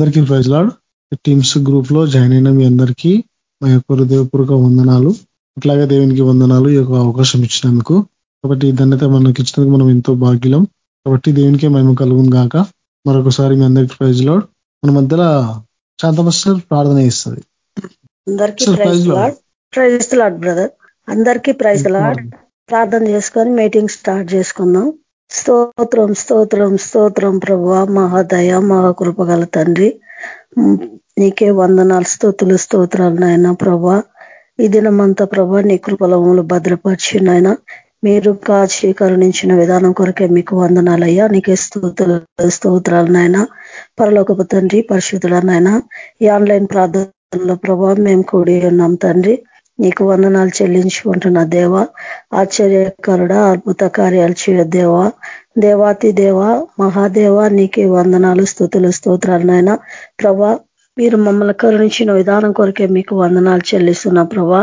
అందరికీ praise Lord. Teams గ్రూప్లో join అయిన మీ అందరికీ మా యొక్క హృదయపూర్వక వందనాలు. అట్లాగే దేవునికి వందనాలు ఈ యొక్క అవకాశం ఇచ్చినందుకు. కాబట్టి ధన్యత మనకి ఇచ్చినందుకు మనం ఎంతో భాగ్యం కాబట్టి దేవునికే మేము కలుగును గాక. మరొకసారి మీ అందరికి ప్రైజ్ లాడ్. మన మధ్యలో శాంతమస్టర్ ప్రార్థన చేస్తుంది. అందరికీ ప్రైజ్ లాడ్. ప్రార్థన చేసుకొని మీటింగ్ స్టార్ట్ చేసుకుందాం. స్తోత్రం స్తోత్రం స్తోత్రం ప్రభు మహాదయ మహాకృపగల తండ్రి. నీకే వందనాలు స్తోతులు స్తోత్రాలు నాయన ప్రభా ఈ దినమంతా ప్రభా నీ కృపలములు భద్రపరిచి నాయన. మీరు కాచి కరుణించిన విధానం కొరకే మీకు వందనాలయ్యా. నీకే స్తోత్ర స్తోత్రాలు నాయన. పరలోకపు తండ్రి పరిశుద్ధుల నాయన. ఈ ఆన్లైన్ ప్రార్థనలో ప్రభా మేము కూడి ఉన్నాం తండ్రి. నీకు వందనాలు చెల్లించుకుంటున్న దేవ. ఆశ్చర్యకరుడ అద్భుత కార్యాలు చేయ దేవ. దేవాతి దేవ మహాదేవ నీకే వందనాలు స్థుతులు స్తోత్రాలు నాయన. ప్రభా మీరు మమ్మల్ని కరుణించిన విధానం కొరకే మీకు వందనాలు చెల్లిస్తున్నా ప్రభా.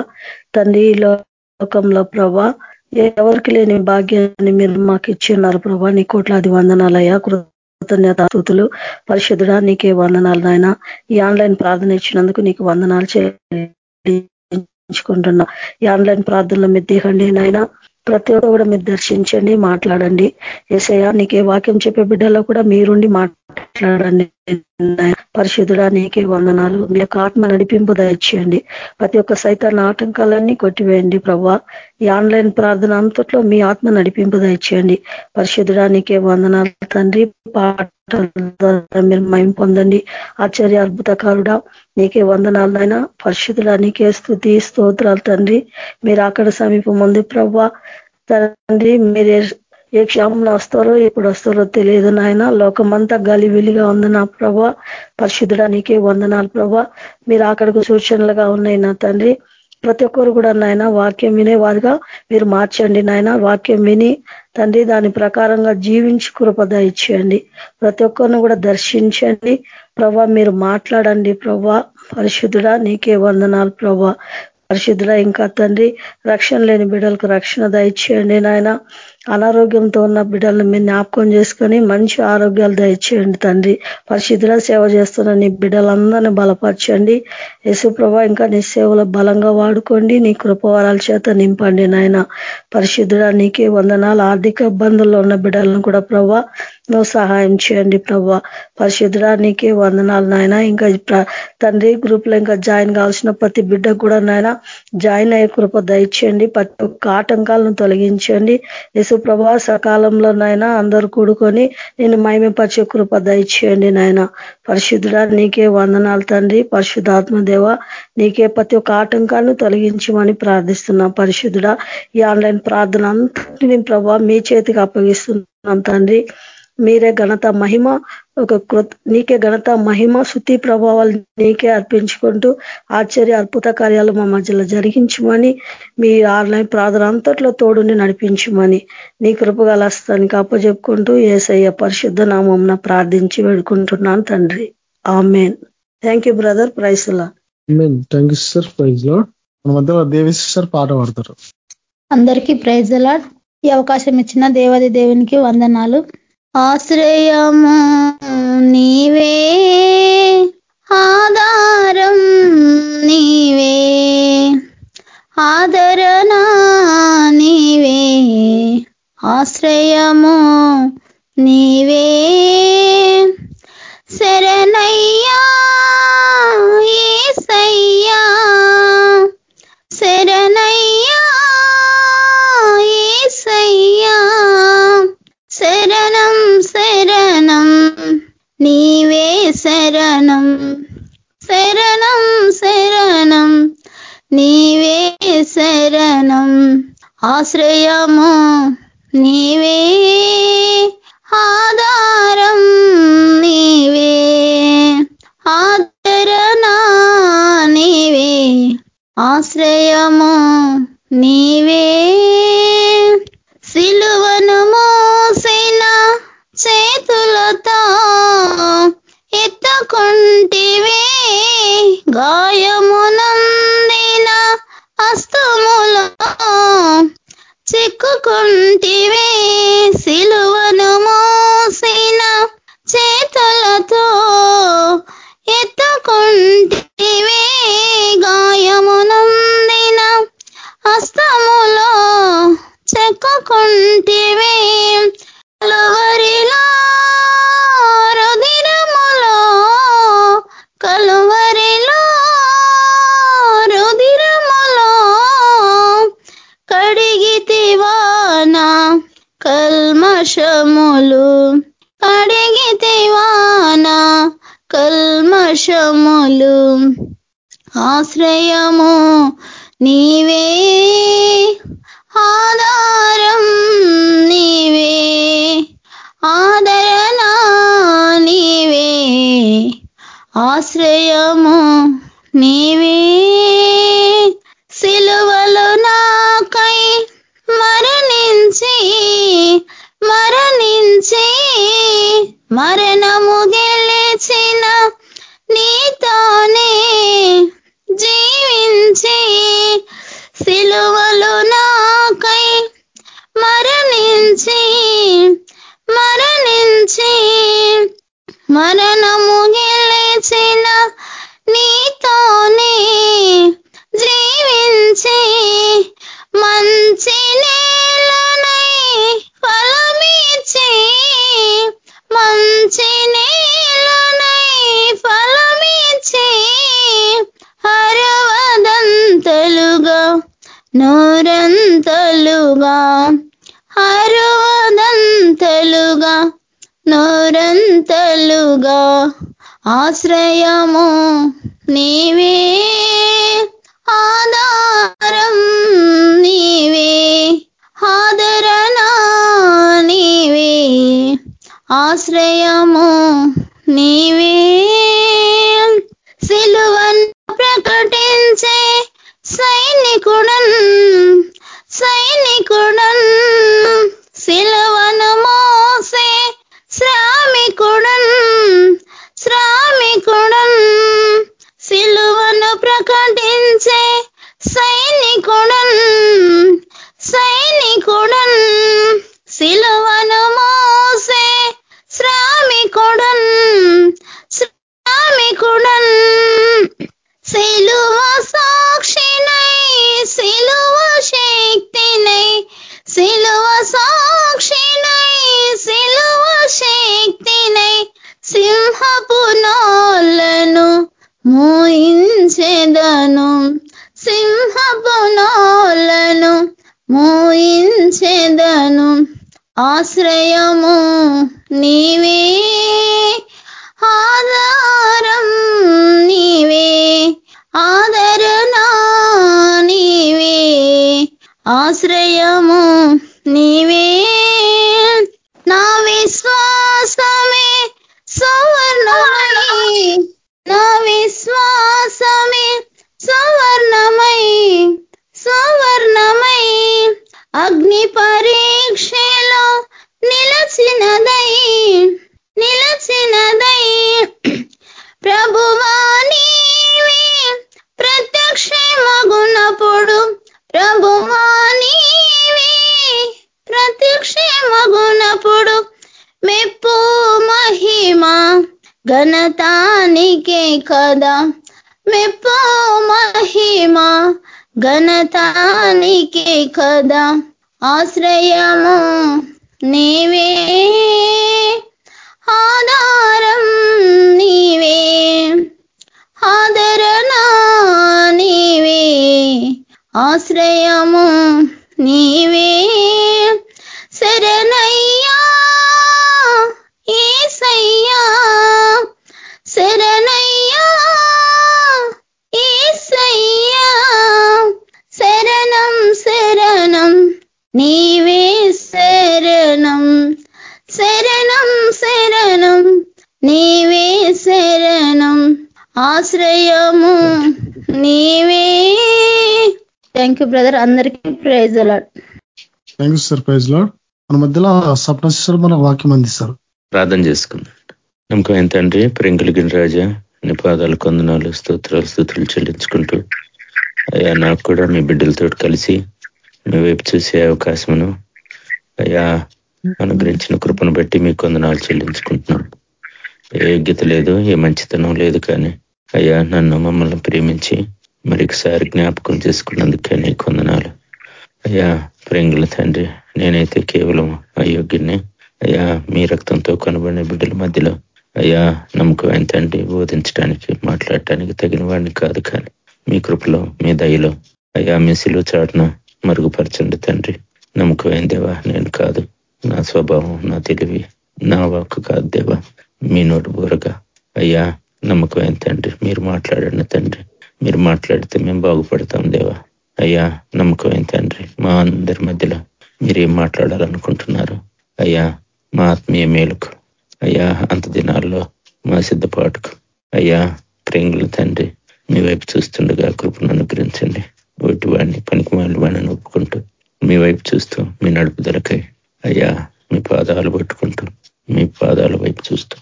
తండ్రి లోకంలో ప్రభా ఎవరికి లేని భాగ్యాన్ని మీరు మాకు ఇచ్చి ఉన్నారు ప్రభా. నీ కోట్లాది వందనాలయ్యా కృతజ్ఞత స్థుతులు. పరిశుద్ధుడా నీకే వందనాలు నాయన. ఈ ఆన్లైన్ ప్రార్థన ఇచ్చినందుకు నీకు వందనాలు చెల్లించుకుంటున్నా ఈ ఆన్లైన్ ప్రార్థనలో మీరు దిగండి నాయన. ప్రతి ఒక్క కూడా మీరు దర్శించండి మాట్లాడండి. ఏసయ్యా నీకే వాక్యం చెప్పే బిడ్డలో కూడా మీరుండి మా పరిశుద్ధుడా నీకే వందనాలు. మీ యొక్క ఆత్మ నడిపింపు దయచేయండి. ప్రతి ఒక్క సైతాన్ని ఆటంకాలన్నీ కొట్టివేయండి ప్రభా ఈ ఆన్లైన్ ప్రార్థన అంతట్లో మీ ఆత్మ నడిపింపు దయచేయండి. పరిశుద్ధుడా నీకే వందనాలు తండ్రి. పాట మీరు మయం పొందండి. ఆశ్చర్య అద్భుతకారుడా నీకే వందనాలైనా పరిశుద్ధుడా నీకే స్థుతి స్తోత్రాలు తండ్రి. మీరు అక్కడ సమీపం ఉంది ప్రభా తండ్రి మీరే ఏ క్షేమంలో వస్తారో ఎప్పుడు వస్తారో తెలియదు నాయన. లోకమంతా గలివిలిగా ఉంది నా ప్రభా. పరిశుద్ధుడా నీకే వందనాలు ప్రభా. మీరు అక్కడికి సూచనలుగా ఉన్నాయి నా తండ్రి. ప్రతి ఒక్కరు కూడా నాయన వాక్యం వినేవారుగా మీరు మార్చండి నాయన. వాక్యం విని తండ్రి దాని ప్రకారంగా జీవించి కృపద ఇచ్చేయండి ప్రతి ఒక్కరిని కూడా దర్శించండి. ప్రభా మీరు మాట్లాడండి ప్రభా. పరిశుద్ధుడా నీకే వందనాలు ప్రభా. పరిశుద్ధుడా ఇంకా తండ్రి రక్షణ లేని బిడలకు రక్షణ దయచేయండి నాయన. అనారోగ్యంతో ఉన్న బిడ్డలను మీరు జ్ఞాపకం చేసుకొని మంచి ఆరోగ్యాలు దయచేయండి తండ్రి. పరిశుద్ధుల సేవ చేస్తున్న నీ బిడ్డలందరినీ బలపరచండి. యశుప్రభ ఇంకా నీ సేవలో బలంగా వాడుకోండి. నీ కృపవరాల చేత నింపండి నాయన. పరిశుద్ధుడా నీకే వందనాలు. ఆర్థిక ఇబ్బందుల్లో ఉన్న బిడ్డలను కూడా ప్రభా నువ్వు సహాయం చేయండి ప్రభా. పరిశుద్ధుడా నీకే వందనాలు నాయన. ఇంకా తండ్రి గ్రూప్లో ఇంకా జాయిన్ కావాల్సిన ప్రతి బిడ్డ కూడా నాయన జాయిన్ అయ్యే కృప దయచేయండి. ప్రతి ఒక్క ఆటంకాలను తొలగించండి. యశుప్రభ సకాలంలో నాయన అందరూ కూడుకొని నేను మైమపరిచే కృప దయచేయండి నాయన. పరిశుద్ధుడా నీకే వందనాలు తండ్రి. పరిశుద్ధాత్మదేవ నీకే ప్రతి ఒక్క ఆటంకాలను తొలగించమని ప్రార్థిస్తున్నా. పరిశుద్ధుడా ఈ ఆన్లైన్ ప్రార్థన అంతటిని ప్రభా మీ చేతికి అప్పగిస్తున్నాం తండ్రి. మీరే ఘనత మహిమ ఒక కృత నీకే ఘనత మహిమ శుద్ధి ప్రభావాలు నీకే అర్పించుకుంటూ ఆశ్చర్య అద్భుత కార్యాలు మా మధ్యలో జరిగించమని మీ ఆన్లైన్ ప్రార్థన అంతట్లో తోడుని నడిపించమని నీ కృపగల హస్తానికి అప్పచెప్పుకుంటూ ఏసయ్య పరిశుద్ధ నామం ప్రార్థించి వేడుకుంటున్నాను తండ్రి. ఆమెన్. థ్యాంక్ యూ బ్రదర్ ప్రైస్లా థ్యాంక్ యూ సార్ ప్రైజ్ మన సార్ పాట పాడతారు. అందరికీ ప్రైజ్ లాడ్ ఈ అవకాశం ఇచ్చిన దేవాది దేవునికి వందనాలు. ఆశ్రయము నీవే ఆధారం నీవే ఆదరణ నీవే ఆశ్రయము నీవే. శరణయ్యా ఏసయ్యా శరణ శరణం. నీవే శరణం. ఆశ్రయము నీవే. ఆధారం నీవే. ఆదరణ నీవే. ఆశ్రయము నీవే. బ్రదర్ అందరికీ praise a lot thank you sir praise Lord మన మధ్యలో సప్న సిస్టర్ మన వాక్యం అందిస్తారు. ప్రార్థన చేసుకుందాం. నమ్మకం తండ్రి? ప్రింకులగిన రాజా నీ పాదాలు కొందనాలు స్తోత్రాలు స్థుతులు చెల్లించుకుంటూ అయ్యా నాకు కూడా మీ బిడ్డలతో కలిసి మీ వైపు చూసే అవకాశమును అయ్యా అనుగ్రహించిన కృపను బట్టి మీ కొందనాలు చెల్లించుకుంటున్నాం. ఏ యోగ్యత లేదు ఏ మంచితనం లేదు కానీ అయ్యా నన్ను మమ్మల్ని ప్రేమించి మరొకసారి జ్ఞాపకం చేసుకున్నందుకే నీ కొందనాలు అయ్యా ప్రేంగుల తండ్రి నేనైతే కేవలం అయోగ్యుని అయ్యా మీ రక్తంతో కనబడిన బిడ్డల మధ్యలో అయ్యా నమ్మకమైన తండ్రి బోధించడానికి మాట్లాడటానికి తగిన వాడిని కాదు కానీ మీ కృపలో మీ దయలో అయ్యా మీ సిలువ చాటున మరుగుపరచండి తండ్రి. నమ్మకమైన దేవా? నేను కాదు. నా స్వభావం నా తెలివి నా వాక్కు కాదు దేవా. మీ నోటు బోరగా. అయ్యా నమ్మకమైన తండ్రి మీరు మాట్లాడండి తండ్రి. మీరు మాట్లాడితే మేము బాగుపడతాం దేవా. అయ్యా నమ్మకమైన తండ్రి? మా అందరి మధ్యలో మీరేం మాట్లాడాలనుకుంటున్నారు? అయ్యా మా ఆత్మీయ మేలుకు. అయ్యా అంత దినాల్లో మా సిద్ధపాటుకు. అయ్యా ప్రేంగుల తండ్రి మీ వైపు చూస్తుండగా కృపను అనుగ్రహించండి. ఒకటి వాడిని పనికి వాళ్ళు వాడిని ఒప్పుకుంటూ మీ వైపు చూస్తూ మీ నడుపుదలకై అయ్యా మీ పాదాలు పట్టుకుంటూ మీ పాదాల వైపు చూస్తూ.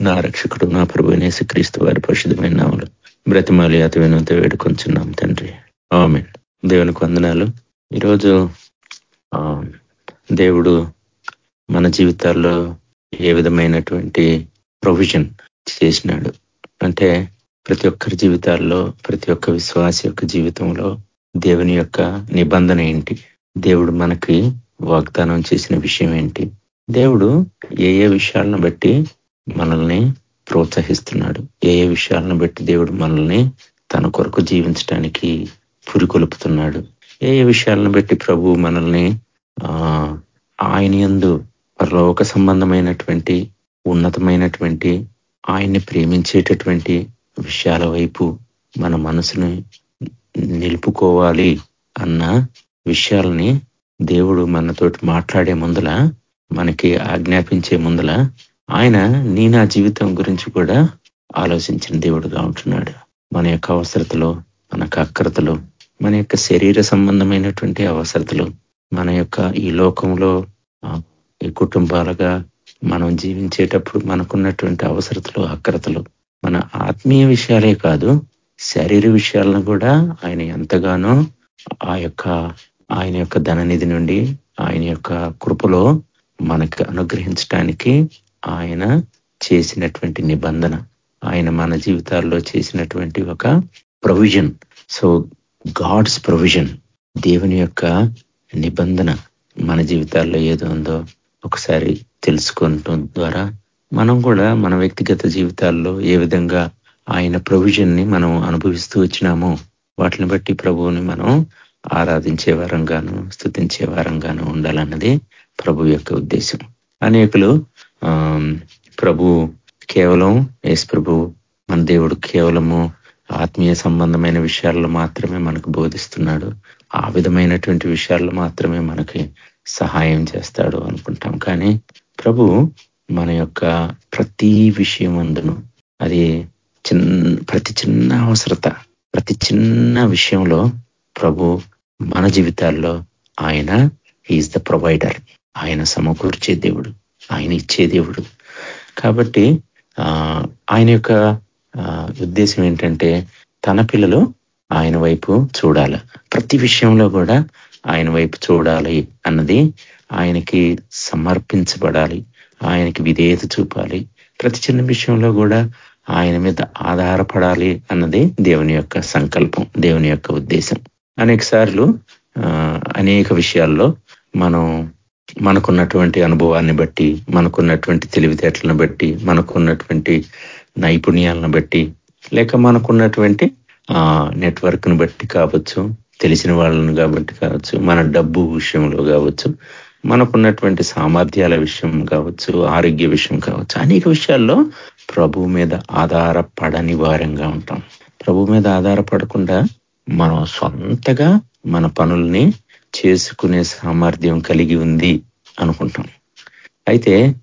నా రక్షకుడు నా ప్రభునేసి క్రీస్తు వారి పరిశుద్ధమైన నామలు బ్రతిమాలి అతి వినంత వేడుకొంచున్నాం తండ్రి. ఆమె దేవునికి వందనాలు. ఈరోజు దేవుడు మన జీవితాల్లో ఏ విధమైనటువంటి ప్రొవిజన్ చేసినాడు? అంటే ప్రతి ఒక్కరి జీవితాల్లో ప్రతి ఒక్క విశ్వాస యొక్క జీవితంలో దేవుని యొక్క నిబంధన ఏంటి? దేవుడు మనకి వాగ్దానం చేసిన విషయం ఏంటి? దేవుడు ఏ ఏ విషయాలను బట్టి మనల్ని ప్రోత్సహిస్తున్నాడు. ఏ ఏ విషయాలను బట్టి దేవుడు మనల్ని తన కొరకు జీవించడానికి పురికొలుపుతున్నాడు. ఏ ఏ విషయాలను బట్టి ప్రభు మనల్ని ఆయన ఎందు పరలోక సంబంధమైనటువంటి ఉన్నతమైనటువంటి ఆయన్ని ప్రేమించేటటువంటి విషయాల వైపు మన మనసుని నిలుపుకోవాలి అన్న విషయాలని దేవుడు మనతోటి మాట్లాడే ముందల మనకి ఆజ్ఞాపించే ముందల ఆయన నీ నా జీవితం గురించి కూడా ఆలోచించిన దేవుడుగా ఉంటున్నాడు. మన యొక్క అవసరతలు యొక్క అక్రతలు మన యొక్క శరీర సంబంధమైనటువంటి అవసరతలు మన యొక్క ఈ లోకంలో ఈ కుటుంబాలుగా మనం జీవించేటప్పుడు మనకున్నటువంటి అవసరతలు అక్రతలు మన ఆత్మీయ విషయాలే కాదు శరీర విషయాలను కూడా ఆయన ఎంతగానో ఆ యొక్క ఆయన యొక్క ధననిధి నుండి ఆయన యొక్క కృపలో మనకు అనుగ్రహించటానికి ఆయన చేసినటువంటి నిబంధన ఆయన మన జీవితాల్లో చేసినటువంటి ఒక ప్రొవిజన్ సో గాడ్స్ ప్రొవిజన్ దేవుని యొక్క నిబంధన మన జీవితాల్లో ఏదో ఉందో ఒకసారి తెలుసుకుంటం ద్వారా మనం కూడా మన వ్యక్తిగత జీవితాల్లో ఏ విధంగా ఆయన ప్రొవిజన్ని మనం అనుభవిస్తూ వచ్చినామో వాటిని బట్టి ప్రభువుని మనం ఆరాధించే వారంగాను స్థుతించే వారంగాను ఉండాలన్నది ప్రభు యొక్క ఉద్దేశం. అనేకులు ప్రభు కేవలం యేసు ప్రభు మన దేవుడు కేవలము ఆత్మీయ సంబంధమైన విషయాల్లో మాత్రమే మనకు బోధిస్తున్నాడు. ఆ విధమైనటువంటి విషయాల్లో మాత్రమే మనకి సహాయం చేస్తాడు అనుకుంటాం. కానీ ప్రభు మన యొక్క ప్రతి విషయం అందును. అది చిన్న ప్రతి చిన్న అవసరత ప్రతి చిన్న విషయంలో ప్రభు మన జీవితాల్లో ఆయన ఈజ్ ద ప్రొవైడర్ ఆయన సమకూర్చే దేవుడు. ఆయన ఇచ్చే దేవుడు. కాబట్టి ఆయన యొక్క ఉద్దేశం ఏంటంటే తన పిల్లలు ఆయన వైపు చూడాలి. ప్రతి విషయంలో కూడా ఆయన వైపు చూడాలి అన్నది ఆయనకి సమర్పించబడాలి. ఆయనకి విధేయత చూపాలి. ప్రతి చిన్న విషయంలో కూడా ఆయన మీద ఆధారపడాలి అన్నది దేవుని యొక్క సంకల్పం దేవుని యొక్క ఉద్దేశం. అనేక సార్లు అనేక విషయాల్లో మనం మనకున్నటువంటి అనుభవాన్ని బట్టి మనకున్నటువంటి తెలివితేటలను బట్టి మనకున్నటువంటి నైపుణ్యాలను బట్టి లేక మనకున్నటువంటి నెట్వర్క్ను బట్టి కావచ్చు తెలిసిన వాళ్ళని కాబట్టి కావచ్చు మన డబ్బు విషయంలో కావచ్చు మనకున్నటువంటి సామర్థ్యాల విషయం కావచ్చు ఆరోగ్య విషయం కావచ్చు అనేక విషయాల్లో ప్రభు మీద ఆధారపడని వారంగా ఉంటాం. ప్రభు మీద ఆధారపడకుండా మనం సొంతగా మన పనుల్ని చేసుకునే సామర్థ్యం కలిగి ఉంది అనుకుంటాం. అయితే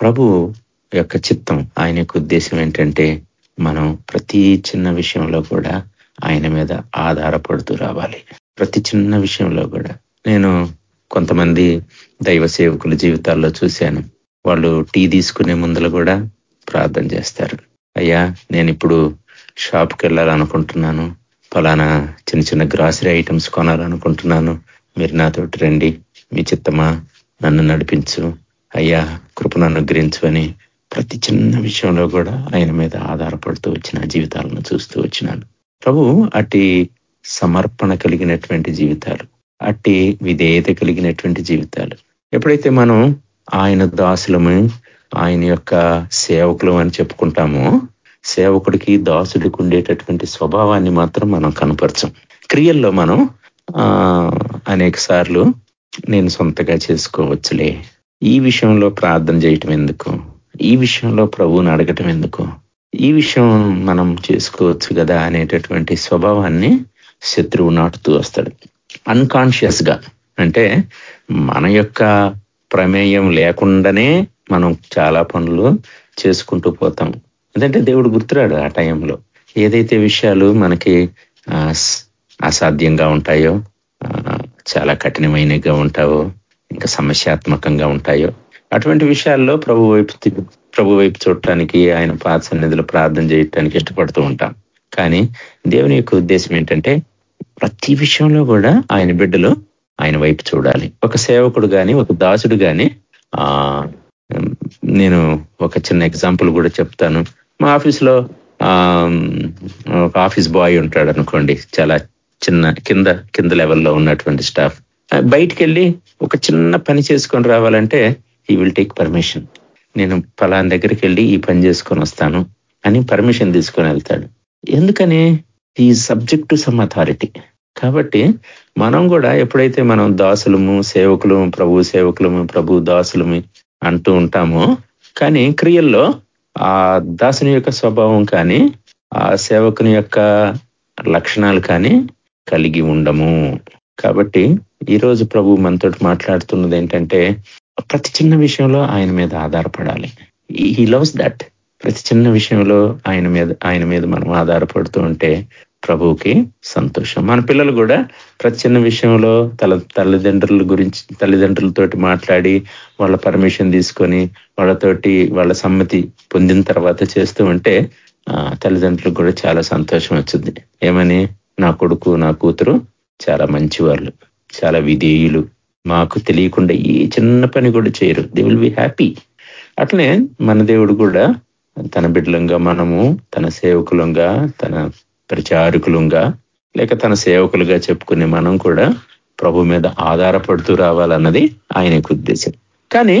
ప్రభు యొక్క చిత్తం ఆయన యొక్క ఉద్దేశం ఏంటంటే మనం ప్రతి చిన్న విషయంలో కూడా ఆయన మీద ఆధారపడుతూ రావాలి. ప్రతి చిన్న విషయంలో కూడా. నేను కొంతమంది దైవ సేవకుల జీవితాల్లో చూశాను. వాళ్ళు టీ తీసుకునే ముందర కూడా ప్రార్థన చేస్తారు. అయ్యా నేను ఇప్పుడు షాప్కి వెళ్ళాలనుకుంటున్నాను. ఫలానా చిన్న చిన్న గ్రాసరీ ఐటమ్స్ కొనాలనుకుంటున్నాను. మీరు నాతోటి రండి. మీ చిత్తమా నన్ను నడిపించు. అయ్యా కృపను అనుగ్రహించు అని ప్రతి చిన్న విషయంలో కూడా ఆయన మీద ఆధారపడుతూ వచ్చిన జీవితాలను చూస్తూ వచ్చినాను. ప్రభు అటి సమర్పణ కలిగినటువంటి జీవితాలు అట్టి విధేయత కలిగినటువంటి జీవితాలు. ఎప్పుడైతే మనం ఆయన దాసులము ఆయన యొక్క సేవకులు అని చెప్పుకుంటామో సేవకుడికి దాసుడికి ఉండేటటువంటి స్వభావాన్ని మాత్రం మనం కనపరచం. క్రియల్లో మనం అనేక సార్లు నేను సొంతగా చేసుకోవచ్చులే. ఈ విషయంలో ప్రార్థన చేయటం ఎందుకు? ఈ విషయంలో ప్రభువుని అడగటం ఎందుకు? ఈ విషయం మనం చేసుకోవచ్చు కదా అనేటటువంటి స్వభావాన్ని శత్రువు నాటుతూ వస్తాడు. అన్కాన్షియస్గా అంటే మన యొక్క ప్రమేయం లేకుండానే మనం చాలా పనులు చేసుకుంటూ పోతాం. ఎందుకంటే దేవుడు గుర్తురాడు ఆ టైంలో. ఏదైతే విషయాలు మనకి అసాధ్యంగా ఉంటాయో చాలా కఠినమైనగా ఉంటావో ఇంకా సమస్యాత్మకంగా ఉంటాయో అటువంటి విషయాల్లో ప్రభు వైపు ప్రభు వైపు చూడటానికి ఆయన పాత సన్నిధిలో ప్రార్థన చేయటానికి ఇష్టపడుతూ ఉంటాం. కానీ దేవుని యొక్క ఉద్దేశం ఏంటంటే ప్రతి విషయంలో కూడా ఆయన బిడ్డలు ఆయన వైపు చూడాలి. ఒక సేవకుడు కానీ ఒక దాసుడు కానీ నేను ఒక చిన్న ఎగ్జాంపుల్ కూడా చెప్తాను. మా ఆఫీస్లో ఒక ఆఫీస్ బాయ్ ఉంటాడు అనుకోండి. చాలా చిన్న కింద కింద లెవెల్లో ఉన్నటువంటి స్టాఫ్. బయటికి వెళ్ళి ఒక చిన్న పని చేసుకొని రావాలంటే ఈ విల్ టేక్ పర్మిషన్ నేను ఫలాన్ దగ్గరికి వెళ్ళి ఈ పని చేసుకొని వస్తాను అని పర్మిషన్ తీసుకొని వెళ్తాడు. ఎందుకని? ఈ సబ్జెక్ట్ టు సమ్ అథారిటీ కాబట్టి మనం కూడా ఎప్పుడైతే మనం దాసులము సేవకులము ప్రభు సేవకులము ప్రభు దాసులము అంటూ ఉంటామో కానీ క్రియల్లో ఆ దాసుని యొక్క స్వభావం కానీ ఆ సేవకుని యొక్క లక్షణాలు కానీ కలిగి ఉండము. కాబట్టి ఈరోజు ప్రభు మనతో మాట్లాడుతున్నది ఏంటంటే ప్రతి చిన్న విషయంలో ఆయన మీద ఆధారపడాలి. హీ లవ్స్ దట్ ప్రతి చిన్న విషయంలో ఆయన మీద ఆయన మీద మనం ఆధారపడుతూ ఉంటే ప్రభువుకి సంతోషం. మన పిల్లలు కూడా ప్రతి చిన్న విషయంలో తల తల్లిదండ్రుల గురించి తల్లిదండ్రులతోటి మాట్లాడి వాళ్ళ పర్మిషన్ తీసుకొని వాళ్ళతోటి వాళ్ళ సమ్మతి పొందిన తర్వాత చేస్తూ ఉంటే తల్లిదండ్రులకు కూడా చాలా సంతోషం వచ్చింది. ఏమని? నా కొడుకు నా కూతురు చాలా మంచి వాళ్ళు చాలా విధేయులు. మాకు తెలియకుండా ఏ చిన్న పని కూడా చేయరు. దే విల్ బి హ్యాపీ అట్లనే మన దేవుడు కూడా తన బిడ్డలంగా మనము తన సేవకులంగా తన ప్రచారకులంగా లేక తన సేవకులుగా చెప్పుకునే మనం కూడా ప్రభు మీద ఆధారపడుతూ రావాలన్నది ఆయనకు ఉద్దేశం. కానీ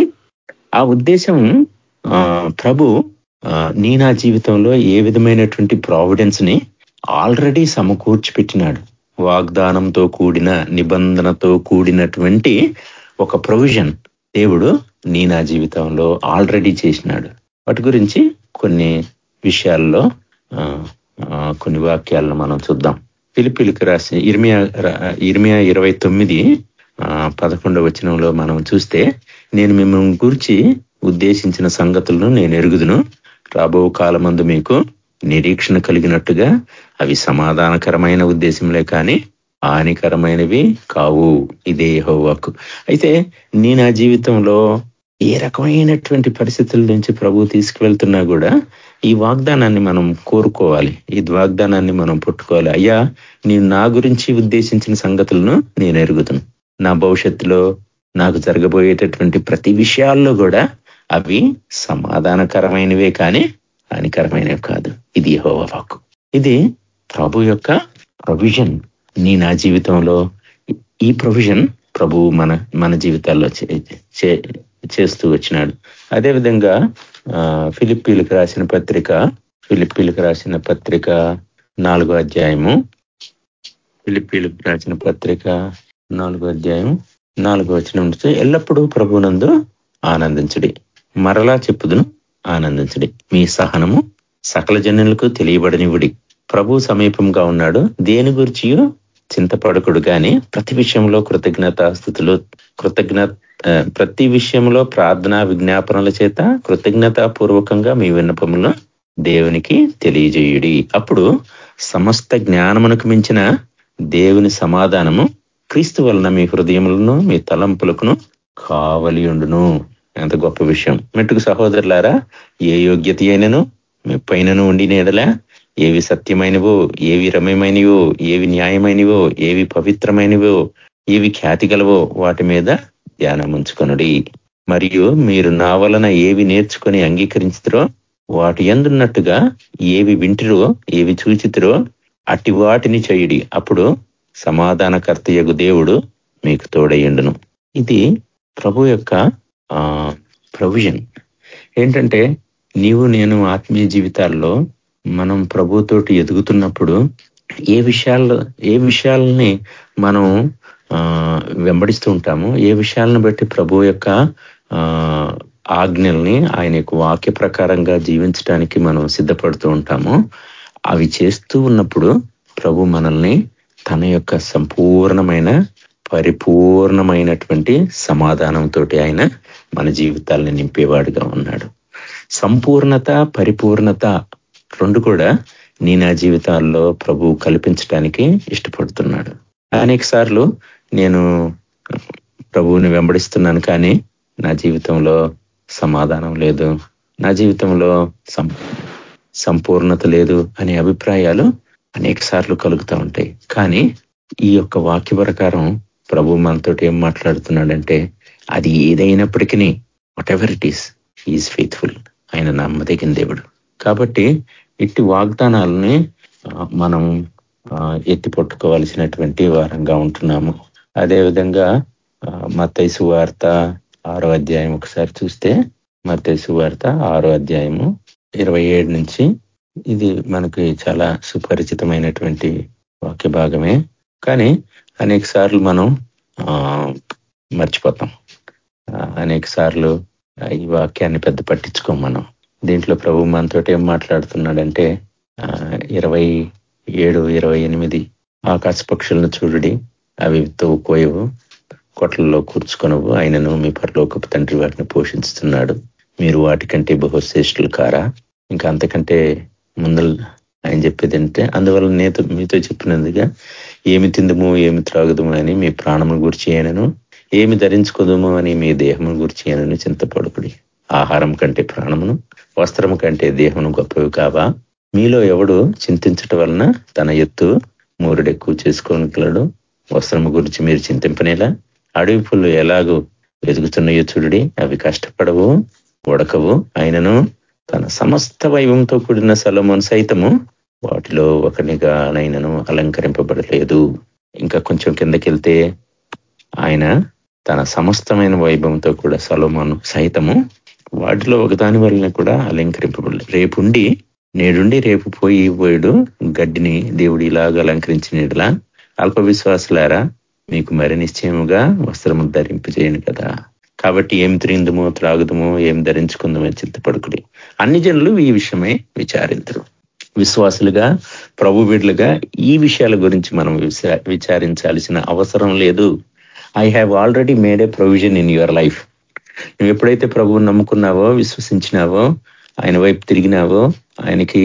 ఆ ఉద్దేశం ప్రభు నీ నా జీవితంలో ఏ విధమైనటువంటి ప్రావిడెన్స్ని ఆల్రెడీ సమకూర్చి పెట్టినాడు వాగ్దానంతో కూడిన నిబంధనతో కూడినటువంటి ఒక ప్రొవిజన్ దేవుడు నీ నా జీవితంలో ఆల్రెడీ చేసినాడు. వాటి గురించి కొన్ని విషయాల్లో కొన్ని వాక్యాలను మనం చూద్దాం. పిలిపిలికి రాసి ఇర్మియా ఇర్మియా ఇరవై తొమ్మిది పదకొండవ వచనంలో మనం చూస్తే నేను మిమ్మల్ని గురించి ఉద్దేశించిన సంగతులను నేను ఎరుగుదును. రాబో కాలమందు మీకు నిరీక్షణ కలిగినట్టుగా అవి సమాధానకరమైన ఉద్దేశంలే కానీ హానికరమైనవి కావు. ఇదే హోవాకు అయితే నీ నా జీవితంలో ఏ రకమైనటువంటి పరిస్థితుల నుంచి ప్రభు తీసుకువెళ్తున్నా కూడా ఈ వాగ్దానాన్ని మనం కోరుకోవాలి. ఈ వాగ్దానాన్ని మనం పుట్టుకోవాలి. అయ్యా నేను నా గురించి ఉద్దేశించిన సంగతులను నేను ఎరుగుతును నా భవిష్యత్తులో నాకు జరగబోయేటటువంటి ప్రతి విషయాల్లో కూడా అవి సమాధానకరమైనవే కానీ హానికరమైనవి కాదు. ఇది హోవాకు ఇది ప్రభు యొక్క ప్రొవిజన్. నీ నా జీవితంలో ఈ ప్రొవిజన్ ప్రభు మన మన జీవితాల్లో చేస్తూ వచ్చినాడు. అదేవిధంగా ఫిలిప్పీలకు రాసిన పత్రిక ఫిలిప్పీలకు రాసిన పత్రిక నాలుగో అధ్యాయము. ఫిలిప్పీలకు రాసిన పత్రిక నాలుగో అధ్యాయం నాలుగో వచ్చిన నుంచి ఎల్లప్పుడూ ప్రభునందు ఆనందించడి. మరలా చెప్పుదును ఆనందించడి. మీ సహనము సకల జనులకు తెలియబడనివుడి. ప్రభు సమీపంగా ఉన్నాడు దేని గురించి చింతపడకుడు కానీ ప్రతి విషయంలో కృతజ్ఞత స్థుతులు కృతజ్ఞత ప్రతి విషయంలో ప్రార్థనా విజ్ఞాపనల చేత కృతజ్ఞతాపూర్వకంగా మీ విన్నపములను దేవునికి తెలియజేయుడి. అప్పుడు సమస్త జ్ఞానమునకు మించిన దేవుని సమాధానము క్రీస్తు వలన మీ హృదయములను మీ తలంపులకును కావలి ఉండును. ఎంత గొప్ప విషయం. మెట్టుకు సహోదరులారా ఏ యోగ్యత అయినను మీ పైనను ఉండి నేడలా ఏవి సత్యమైనవో ఏవి రమ్యమైనవో ఏవి న్యాయమైనవో ఏవి పవిత్రమైనవో ఏవి ఖ్యాతి గలవో వాటి మీద ధ్యానం ఉంచుకొనుడి. మరియు మీరు నా వలన ఏవి నేర్చుకొని అంగీకరించుతురో వాటి ఎందున్నట్టుగా ఏవి వింటిరో ఏవి చూచితురో అట్టి వాటిని చేయుడి. అప్పుడు సమాధానకర్తయగు దేవుడు మీకు తోడయ్యండును. ఇది ప్రభు యొక్క ప్రొవిజన్. ఏంటంటే నీవు నేను ఆత్మీయ జీవితాల్లో మనం ప్రభుతోటి ఎదుగుతున్నప్పుడు ఏ విషయాల్లో ఏ విషయాలని మనం వెంబడిస్తూ ఉంటాము. ఏ విషయాలను బట్టి ప్రభు యొక్క ఆజ్ఞల్ని ఆయన యొక్క వాక్య ప్రకారంగా జీవించడానికి మనం సిద్ధపడుతూ ఉంటామో. అవి చేస్తూ ఉన్నప్పుడు ప్రభు మనల్ని తన యొక్క సంపూర్ణమైన పరిపూర్ణమైనటువంటి సమాధానంతో ఆయన మన జీవితాల్ని నింపేవాడుగా ఉన్నాడు. సంపూర్ణత పరిపూర్ణత రెండు కూడా నీ నా జీవితాల్లో ప్రభు కల్పించడానికి ఇష్టపడుతున్నాడు. అనేక సార్లు నేను ప్రభువుని వెంబడిస్తున్నాను కానీ నా జీవితంలో సమాధానం లేదు. నా జీవితంలో సంపూర్ణత లేదు అనే అభిప్రాయాలు అనేక సార్లు కలుగుతూ ఉంటాయి. కానీ ఈ యొక్క వాక్య ప్రకారం ప్రభు మనతో ఏం మాట్లాడుతున్నాడంటే అది ఏదైనప్పటికీ whatever it is is faithful ఆయన నమ్మదగిన దేవుడు. కాబట్టి ఇట్టి వాగ్దానాలని మనం ఎత్తి పట్టుకోవాల్సినటువంటి వారంగా ఉంటున్నాము. అదేవిధంగా మతైసు వార్త ఆరో అధ్యాయం ఒకసారి చూస్తే మతైసు వార్త ఆరో అధ్యాయము ఇరవై ఏడు నుంచి ఇది మనకి చాలా సుపరిచితమైనటువంటి వాక్య భాగమే. కానీ అనేక సార్లు మనం మర్చిపోతాం. అనేక సార్లు ఈ వాక్యాన్ని పెద్ద పట్టించుకోం మనం. దీంట్లో ప్రభు మనతో ఏం మాట్లాడుతున్నాడంటే ఇరవై ఏడు ఇరవై ఎనిమిది ఆకాశ పక్షులను చూడుడి. అవి తవ్వుకోయవు కొట్లలో కూర్చుకొనవు ఆయనను మీ పరలోకపు తండ్రి వాటిని పోషిస్తున్నాడు మీరు వాటికంటే బహుశ్రేష్ఠులు కారా? ఇంకా అంతకంటే ముందు ఆయన చెప్పేది అంటే అందువల్ల నేత మీతో చెప్పినందుగా ఏమి తిందుము ఏమి త్రాగుదము అని మీ ప్రాణమును గురించి అయినను ఏమి ధరించుకోదము అని మీ దేహమును గురించి అయినను చింతపడుకుడి. ఆహారం కంటే ప్రాణమును వస్త్రము కంటే దేహమును గొప్పవి కావా? మీలో ఎవడు చింతించటం వలన తన ఎత్తు మూరుడెక్కువ చేసుకోగలడు వస్త్రము గురించి మీరు చింతింపనేలా? అడవి పుల్లు ఎలాగూ వెతుకుతున్నాయో చూడుడి అవి కష్టపడవు ఉడకవు. ఆయనను తన సమస్త వైభవంతో కూడిన సలమోన్ సైతము వాటిలో ఒకనిగా ఆయనను అలంకరింపబడలేదు. ఇంకా కొంచెం కిందకెళ్తే ఆయన తన సమస్తమైన వైభవంతో కూడా సలోమాను సైతము వాటిలో ఒకదాని వలన కూడా అలంకరింపబడలేదు. రేపుండి నేడుండి రేపు పోయి పోయాడు గడ్డిని దేవుడు ఇలాగా అలంకరించినలా అల్ప విశ్వాసులారా మీకు మరి నిశ్చయముగా వస్త్రము ధరింపు చేయను కదా. కాబట్టి ఏం తిరిగిందమో త్రాగుదమో ఏం ధరించుకుందామో చింతపడుకుడి అన్ని జనులు ఈ విషయమే విచారించరు విశ్వాసులుగా ప్రభు బిడ్లుగా ఈ విషయాల గురించి మనం విచారించాల్సిన అవసరం లేదు. I have already made a provision in your life నువ్వు ఎప్పుడైతే ప్రభువు నమ్ముకున్నావో విశ్వసించినావో ఆయన వైపు తిరిగినావో ఆయనకి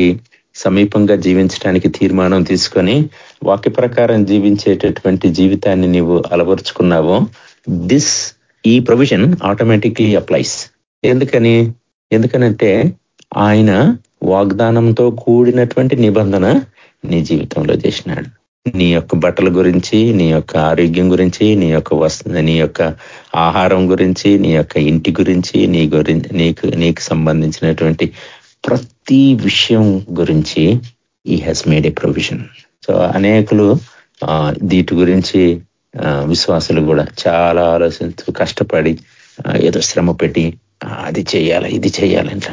సమీపంగా జీవించడానికి తీర్మానం తీసుకొని వాక్య ప్రకారం జీవించేటటువంటి జీవితాన్ని నీవు అలవరుచుకున్నావో దిస్ ఈ ప్రొవిజన్ ఆటోమేటిక్లీ అప్లైస్ ఎందుకని? ఎందుకనంటే ఆయన వాగ్దానంతో కూడినటువంటి నిబంధన నీ జీవితంలో చేసినాడు. నీ యొక్క బట్టల గురించి నీ యొక్క ఆరోగ్యం గురించి నీ యొక్క వస్తు నీ యొక్క ఆహారం గురించి నీ యొక్క ఇంటి గురించి నీ గురించి నీకు నీకు సంబంధించినటువంటి ప్రతి విషయం గురించి he has made a provision so అనేకులు దీటి గురించి విశ్వాసులు కూడా చాలా ఆలోచిస్తూ కష్టపడి ఏదో శ్రమ పెట్టి అది చేయాలి ఇది చేయాలంట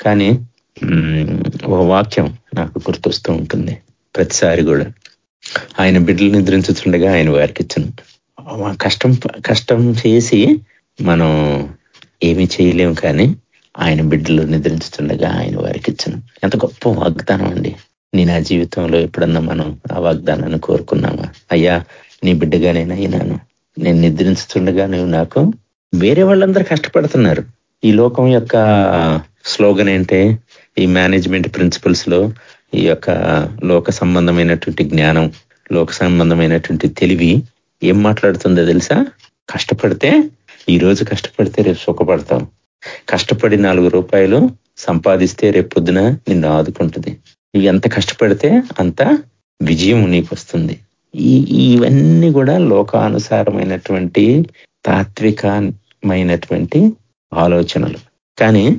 కానీ ఒక వాక్యం నాకు గుర్తొస్తూ ఉంటుంది. ప్రతిసారి కూడా. ఆయన బిడ్డలు నిద్రించుతుండగా ఆయన వారికి ఇచ్చిన. కష్టం కష్టం చేసి మనం ఏమీ చేయలేము కానీ ఆయన బిడ్డలు నిద్రించుతుండగా ఆయన వారికి ఇచ్చిన. ఎంత గొప్ప వాగ్దానం అండి. నేను నా జీవితంలో ఎప్పుడన్నా మనం ఆ వాగ్దానాన్ని కోరుకున్నామా? అయ్యా నీ బిడ్డగానైనా అయినాను. నేను నిద్రించుతుండగా నువ్వు నాకు వేరే వాళ్ళందరూ కష్టపడుతున్నారు. ఈ లోకం యొక్క స్లోగన్ ఏంటే ఈ మేనేజ్మెంట్ ప్రిన్సిపల్స్లో ఈ యొక్క లోక సంబంధమైనటువంటి జ్ఞానం లోక సంబంధమైనటువంటి తెలివి ఏం మాట్లాడుతుందో తెలుసా? కష్టపడితే ఈ రోజు కష్టపడితే రేపు సుఖపడతాం. కష్టపడి నాలుగు రూపాయలు సంపాదిస్తే రేపొద్దున నిన్ను ఆదుకుంటుంది. నువ్వు ఎంత కష్టపడితే అంత విజయం నీకు వస్తుంది. ఈ ఇవన్నీ కూడా లోకానుసారమైనటువంటి తాత్వికమైనటువంటి ఆలోచనలు. కానీ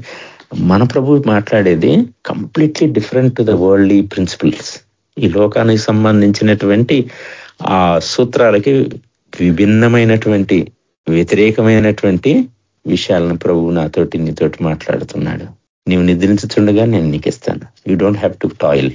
మన ప్రభు మాట్లాడేది completely different to the world principles. ఈ లోకానికి సంబంధించినటువంటి ఆ సూత్రాలకి విభిన్నమైనటువంటి వ్యతిరేకమైనటువంటి విషయాలను ప్రభువు నాతోటి నీతోటి మాట్లాడుతున్నాడు. నీవు నిద్రించుతుండగా నేను నీకు ఇస్తాను you don't have to toil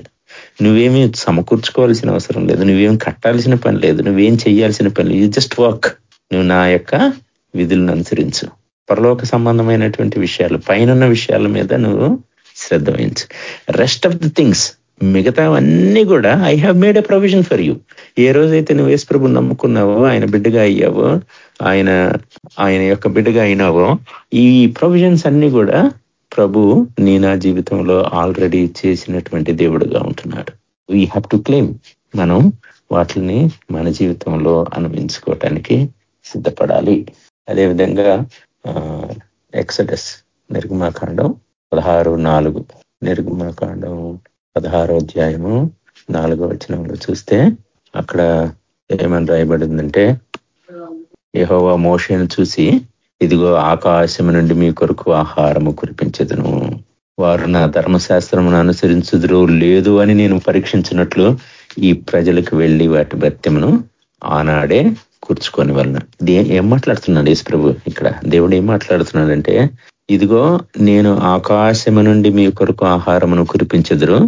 నువ్వేమీ సమకూర్చుకోవాల్సిన అవసరం లేదు. నువ్వేం కట్టాల్సిన పని లేదు. నువ్వేం చేయాల్సిన పని లేదు. జస్ట్ వర్క్ నువ్వు నా యొక్క విధులను అనుసరించు. పరలోక సంబంధమైనటువంటి విషయాలు పైన విషయాల మీద నువ్వు శ్రద్ధ వహించు. రెస్ట్ ఆఫ్ ది థింగ్స్ మిగతావన్నీ కూడా I have made a provision for you ఏ రోజైతే నువ్వు యేసుప్రభు నమ్ముకున్నావో ఆయన బిడ్డగా అయ్యావో ఆయన ఆయన యొక్క బిడ్డగా అయినావో ఈ ప్రొవిజన్స్ అన్ని కూడా ప్రభు నీ నా జీవితంలో ఆల్రెడీ చేసినటువంటి దేవుడుగా ఉంటున్నాడు. వీ హ్యావ్ టు క్లెయిమ్ మనం వాటిని మన జీవితంలో అనుభవించుకోవటానికి సిద్ధపడాలి. అదేవిధంగా ఎక్సడస్ నిర్గమాకాండం పదహారు నాలుగు. నిర్గమాకాండం పదహారో అధ్యాయము నాలుగో వచనంలో చూస్తే అక్కడ ఏమని రాయబడిందంటే యహోవా మోషను చూసి ఇదిగో ఆకాశము నుండి మీ కొరకు ఆహారము కురిపించదును. వారు నా ధర్మశాస్త్రమును అనుసరించుదురు లేదు అని నేను పరీక్షించినట్లు ఈ ప్రజలకు వెళ్ళి వాటి భత్యమును ఆనాడే కూర్చుకొని వలన ఏం మాట్లాడుతున్నాడు యేసు ప్రభు ఇక్కడ? దేవుడు ఏం మాట్లాడుతున్నాడంటే ఇదిగో నేను ఆకాశము నుండి మీ కొరకు ఆహారమును కురిపించదురు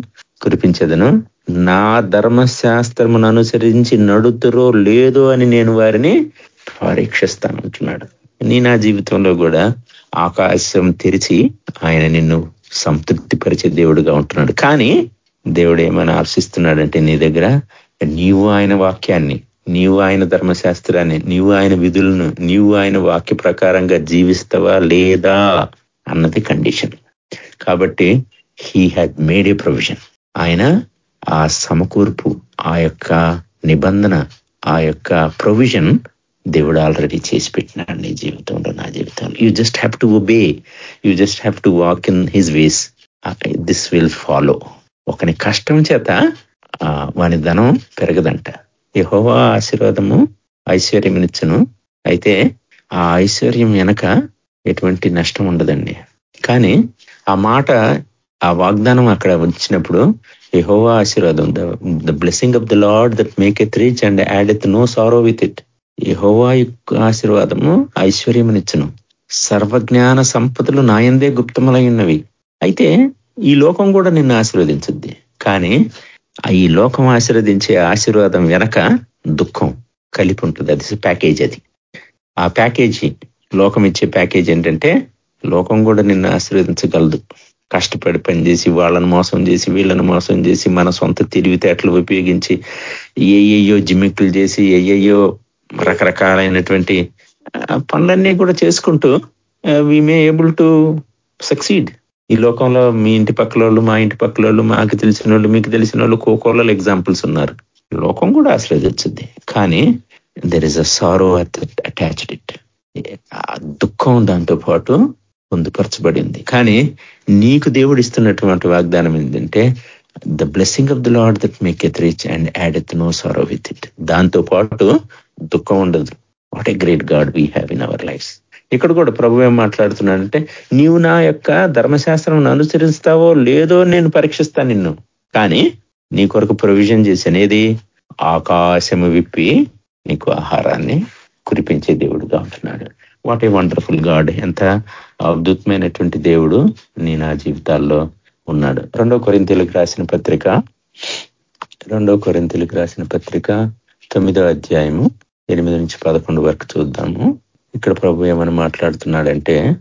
కురిపించదును. నా ధర్మశాస్త్రమును అనుసరించి నడుతురో లేదో అని నేను వారిని పరీక్షిస్తానంటున్నాడు. నీ నా జీవితంలో కూడా ఆకాశం తెరిచి ఆయన నిన్ను సంతృప్తిపరిచే దేవుడుగా ఉంటున్నాడు. కానీ దేవుడు ఏమైనా ఆశిస్తున్నాడంటే నీ దగ్గర నీవు ఆయన వాక్యాన్ని నీవు ఆయన ధర్మశాస్త్రాన్ని నీవు ఆయన విధులను నీవు ఆయన వాక్య ప్రకారంగా జీవిస్తావా లేదా అన్నది కండిషన్ కాబట్టి he had made a provision ఆయన ఆ సమకూర్పు ఆ యొక్క నిబంధన ఆ యొక్క ప్రొవిజన్ దేవుడు ఆల్రెడీ చేసి పెట్టినాడు నీ జీవితంలో నా జీవితంలో. You just have to obey you just have to walk in his ways this will follow ఒకని కష్టం చేత వాని ధనం పెరగదంట. యహోవా ఆశీర్వాదము ఐశ్వర్యమునిచ్చును. అయితే ఆ ఐశ్వర్యం వెనక ఎటువంటి నష్టం ఉండదండి. కానీ ఆ మాట ఆ వాగ్దానం అక్కడ వచ్చినప్పుడు యహోవా ఆశీర్వాదం the blessing of the Lord that maketh rich and addeth no sorrow with it యహోవా యొక్క ఆశీర్వాదము ఐశ్వర్యమునిచ్చును. సర్వజ్ఞాన సంపదలు నాయందే గుప్తములై ఉన్నవి అయితే ఈ లోకం కూడా నిన్ను ఆశీర్వదించుద్ది. కానీ ఈ లోకం ఆశీర్వదించే ఆశీర్వాదం వెనక దుఃఖం కలిపి ఉంటుంది అది ప్యాకేజ్ అది. ఆ ప్యాకేజీ లోకం ఇచ్చే ప్యాకేజ్ ఏంటంటే లోకం కూడా నిన్ను ఆశీర్వదించగలదు. కష్టపడి పనిచేసి వాళ్ళని మోసం చేసి వీళ్ళని మోసం చేసి మన సొంత తెలివితేటలు ఉపయోగించి ఏయ్యో జిమ్మిక్కులు చేసి ఏయ్యో రకరకాలైనటువంటి పనులన్నీ కూడా చేసుకుంటూ we may able to succeed ఈ లోకంలో మీ ఇంటి పక్కల వాళ్ళు మా ఇంటి పక్కల వాళ్ళు మాకు తెలిసిన వాళ్ళు మీకు తెలిసిన వాళ్ళు కోకోలలో ఎగ్జాంపుల్స్ ఉన్నారు లోకం కూడా ఆశ్రయించింది కానీ there is a sorrow attached it దుఃఖం దాంతో పాటు పొందుపరచబడింది. కానీ నీకు దేవుడు ఇస్తున్నటువంటి వాగ్దానం ఏంటంటే the blessing of the Lord that maketh rich and addeth no sorrow with it దాంతో పాటు దుఃఖం ఉండదు. What a great God we have in our life ఇక్కడ కూడా ప్రభు ఏం మాట్లాడుతున్నాడంటే నీవు నా యొక్క ధర్మశాస్త్రం అనుసరిస్తావో లేదో నేను పరీక్షిస్తాను నిన్ను. కానీ నీ కొరకు ప్రొవిజన్ చేశాను ఆకాశము విప్పి నీకు ఆహారాన్ని కురిపించే దేవుడుగా ఉంటున్నాడు. వాట్ ఏ వండర్ఫుల్ గాడ్ ఎంత అద్భుతమైనటువంటి దేవుడు నీ నా జీవితాల్లో ఉన్నాడు. రెండో కొరింతలకు రాసిన పత్రిక రెండో కొరింతలకు రాసిన పత్రిక తొమ్మిదో అధ్యాయము ఎనిమిది నుంచి పదకొండు వరకు చూద్దాము. ఇక్కడ ప్రభు ఏమని మాట్లాడుతున్నాడంటే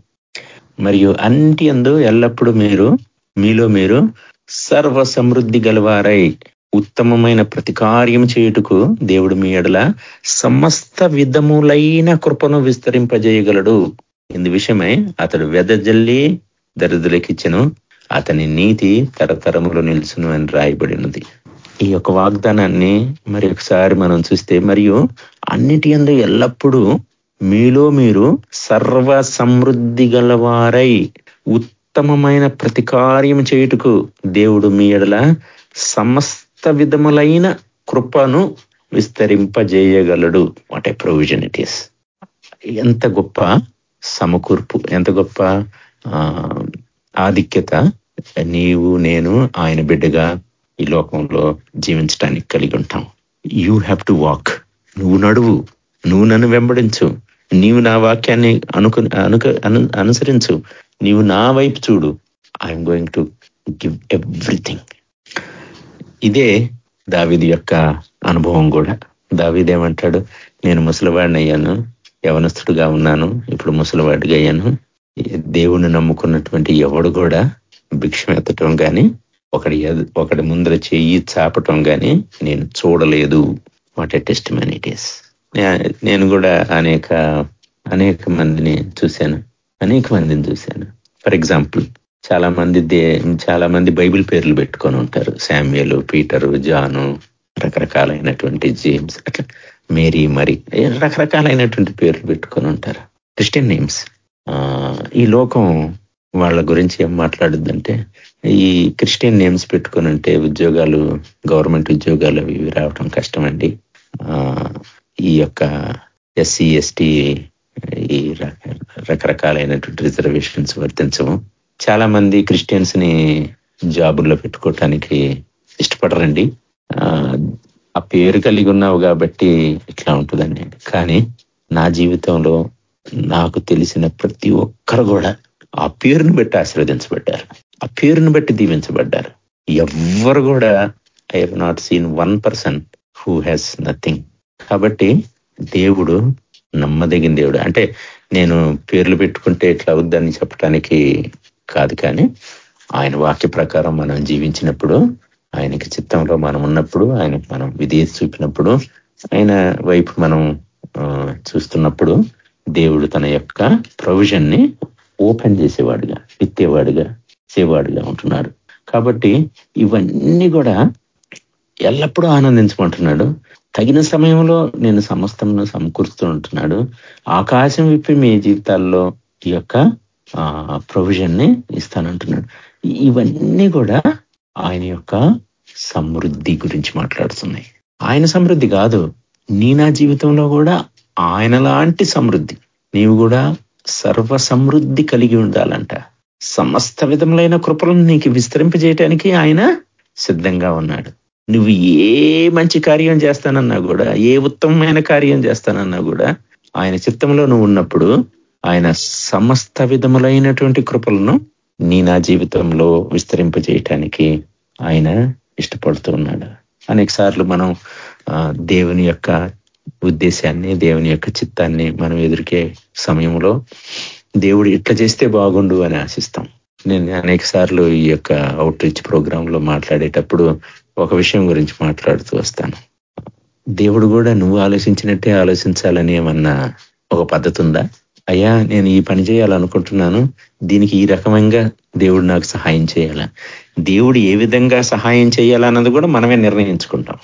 మరియు అన్నిటి అందు ఎల్లప్పుడూ మీరు మీలో మీరు సర్వ సమృద్ధి గలవారై ఉత్తమమైన ప్రతి కార్యం చేయుటకు దేవుడు మీ ఎడల సమస్త విధములైన కృపను విస్తరింపజేయగలడు. ఇందు విషయమై అతడు వెదజల్లి దరిద్రులకిచ్చను. అతని నీతి తరతరములు నిలుచును అని రాయబడినది. ఈ యొక్క వాగ్దానాన్ని మరి ఒకసారి మనం చూస్తే మరియు అన్నిటి అందు ఎల్లప్పుడూ మీలో మీరు సర్వ సమృద్ధి గలవారై ఉత్తమమైన ప్రతికార్యం చేయుటకు దేవుడు మీ ఎడల సమస్త విధములైన కృపను విస్తరింపజేయగలడు. What a provision it is ఎంత గొప్ప సమకూర్పు ఎంత గొప్ప ఆధిక్యత నీవు నేను ఆయన బిడ్డగా ఈ లోకంలో జీవించడానికి కలిగి ఉంటాం. యూ హ్యావ్ టు వాక్ నువ్వు నడువు. నువ్వు నన్ను వెంబడించు. నీవు నా వాక్యాన్ని అనుకు అనుక అనుసరించు. నీవు నా వైపు చూడు. I'm going to give everything ఇదే దావిది యొక్క అనుభవం కూడా. దావిదేమంటాడు నేను ముసలివాడిని అయ్యాను. యవనస్తుడుగా ఉన్నాను. ఇప్పుడు ముసలివాడిగా అయ్యాను. దేవుణ్ణి నమ్ముకున్నటువంటి ఎవడు కూడా భిక్షం ఎత్తటం కానీ ఒకడి ఒకటి ముందర చెయ్యి చాపటం కానీ నేను చూడలేదు. వాట్ ఎ టెస్ట్ ఇట్ నేను కూడా అనేక అనేక మందిని చూశాను. అనేక మందిని చూశాను. ఫర్ ఎగ్జాంపుల్ చాలా మంది దే చాలా మంది బైబిల్ పేర్లు పెట్టుకొని ఉంటారు. శామ్యులు పీటరు జాను రకరకాలైనటువంటి జేమ్స్ అట్లా మేరీ మరి రకరకాలైనటువంటి పేర్లు పెట్టుకొని ఉంటారు. క్రిస్టియన్ నేమ్స్ ఈ లోకం వాళ్ళ గురించి ఏం మాట్లాడుద్దంటే ఈ క్రిస్టియన్ నేమ్స్ పెట్టుకొని అంటే ఉద్యోగాలు గవర్నమెంట్ ఉద్యోగాలు ఇవి రావడం కష్టమండి. ఈ యొక్క ఎస్సీ ఎస్టీ ఈ రకరకాలైనటువంటి రిజర్వేషన్స్ వర్తించము చాలా మంది క్రిస్టియన్స్ని జాబుల్లో పెట్టుకోవటానికి ఇష్టపడరండి. ఆ పేరు కలిగి ఉన్నావు కాబట్టి ఇట్లా ఉంటుందండి. కానీ నా జీవితంలో నాకు తెలిసిన ప్రతి ఒక్కరు కూడా ఆ పేరును బట్టి ఆశీర్వదించబడ్డారు. ఆ పేరును బట్టి దీవించబడ్డారు. ఎవ్వరు కూడా I have not seen one person who has nothing కాబట్టి దేవుడు నమ్మదగిన దేవుడు. అంటే నేను పేర్లు పెట్టుకుంటే ఇట్లా అవుద్దని చెప్పడానికి కాదు కానీ ఆయన వాక్య ప్రకారం మనం జీవించినప్పుడు ఆయనకి చిత్తంలో మనం ఉన్నప్పుడు ఆయనకు మనం విధేయత చూపినప్పుడు ఆయన వైపు మనం చూస్తున్నప్పుడు దేవుడు తన యొక్క ప్రొవిజన్ని ఓపెన్ చేసేవాడుగా విత్తేవాడుగా సేవాడుగా ఉంటున్నాడు కాబట్టి ఇవన్నీ కూడా ఎల్లప్పుడూ ఆనందించమంటున్నాడు. తగిన సమయంలో నేను సమస్తమును సమకూరుస్తూ ఉంటున్నాడు. ఆకాశం విప్పి మీ జీవితాల్లో ఈ యొక్క ప్రొవిజన్ని ఇస్తానంటున్నాడు. ఇవన్నీ కూడా ఆయన యొక్క సమృద్ధి గురించి మాట్లాడుతున్నాయి. ఆయన సమృద్ధి కాదు నీ నా జీవితంలో కూడా ఆయన లాంటి సమృద్ధి. నీవు కూడా సర్వ సమృద్ధి కలిగి ఉండాలంట. సమస్త విధములైన కృపలను నీకు విస్తరింపజేయటానికి ఆయన సిద్ధంగా ఉన్నాడు. నువ్వు ఏ మంచి కార్యం చేస్తానన్నా కూడా ఏ ఉత్తమమైన కార్యం చేస్తానన్నా కూడా ఆయన చిత్తంలో నువ్వు ఉన్నప్పుడు ఆయన సమస్త విధములైనటువంటి కృపలను నీ నా జీవితంలో విస్తరింపజేయటానికి ఆయన ఇష్టపడుతూ ఉన్నాడు. అనేక సార్లు మనం దేవుని యొక్క ఉద్దేశాన్ని దేవుని యొక్క చిత్తాన్ని మనం ఎదుర్కే సమయంలో దేవుడు ఇట్లా చేస్తే బాగుండు అని ఆశిస్తాం. నేను అనేక సార్లు ఈ యొక్క అవుట్ రీచ్ ప్రోగ్రామ్లో మాట్లాడేటప్పుడు ఒక విషయం గురించి మాట్లాడుతూ వస్తాను. దేవుడు కూడా నువ్వు ఆలోచించినట్టే ఆలోచించాలని ఏమన్నా ఒక పద్ధతి ఉందా? అయ్యా నేను ఈ పని చేయాలనుకుంటున్నాను. దీనికి ఈ రకమంగా దేవుడు నాకు సహాయం చేయాలా? దేవుడు ఏ విధంగా సహాయం చేయాలన్నది కూడా మనమే నిర్ణయించుకుంటాం.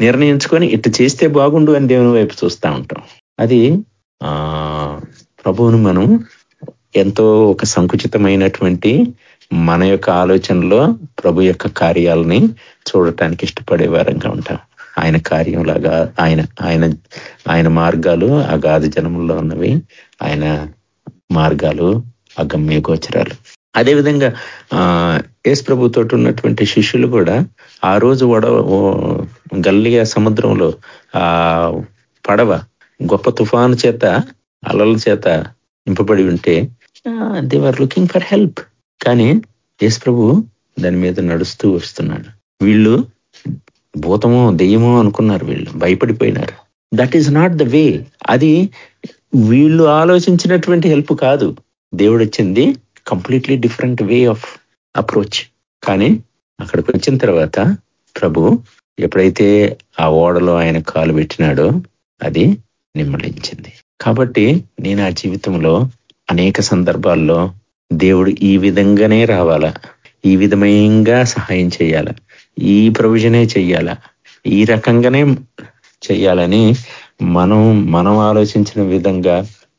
నిర్ణయించుకొని ఇటు చేస్తే బాగుండు అని దేవుని వైపు చూస్తూ ఉంటాం. అది ఆ ప్రభువును మనం ఎంతో ఒక సంకుచితమైనటువంటి మన యొక్క ఆలోచనలో ప్రభు యొక్క కార్యాలని చూడటానికి ఇష్టపడే వారంగా ఉంటాం. ఆయన కార్యంలాగా ఆయన ఆయన ఆయన మార్గాలు అగాధ జనముల్లో ఉన్నవి ఆయన మార్గాలు అగమ్య గోచరాలు. అదేవిధంగా యేసు ప్రభుతో ఉన్నటువంటి శిష్యులు కూడా ఆ రోజు వడ గల్లియా సముద్రంలో ఆ పడవ గొప్ప తుఫాను చేత అలల చేత నింపబడి ఉంటే they are looking for help కానీ యేసు ప్రభు దాని మీద నడుస్తూ వస్తున్నాడు. వీళ్ళు భూతమో దెయ్యమో అనుకున్నారు వీళ్ళు భయపడిపోయినారు. That is not the way అది వీళ్ళు ఆలోచించినటువంటి హెల్ప్ కాదు. దేవుడు వచ్చింది completely different way of approach కానీ అక్కడికి వచ్చిన తర్వాత ప్రభు ఎప్పుడైతే ఆ ఓడలో ఆయన కాలు పెట్టినాడో అది నిమ్మలించింది. కాబట్టి నేను ఆ జీవితంలో అనేక సందర్భాల్లో దేవుడు ఈ విధంగానే రావాలా? ఈ విధమైనగా సహాయం చేయాల? ఈ ప్రొవిజనే చెయ్యాలా ఈ రకంగానే చెయ్యాలని మనం మనం ఆలోచించిన విధంగా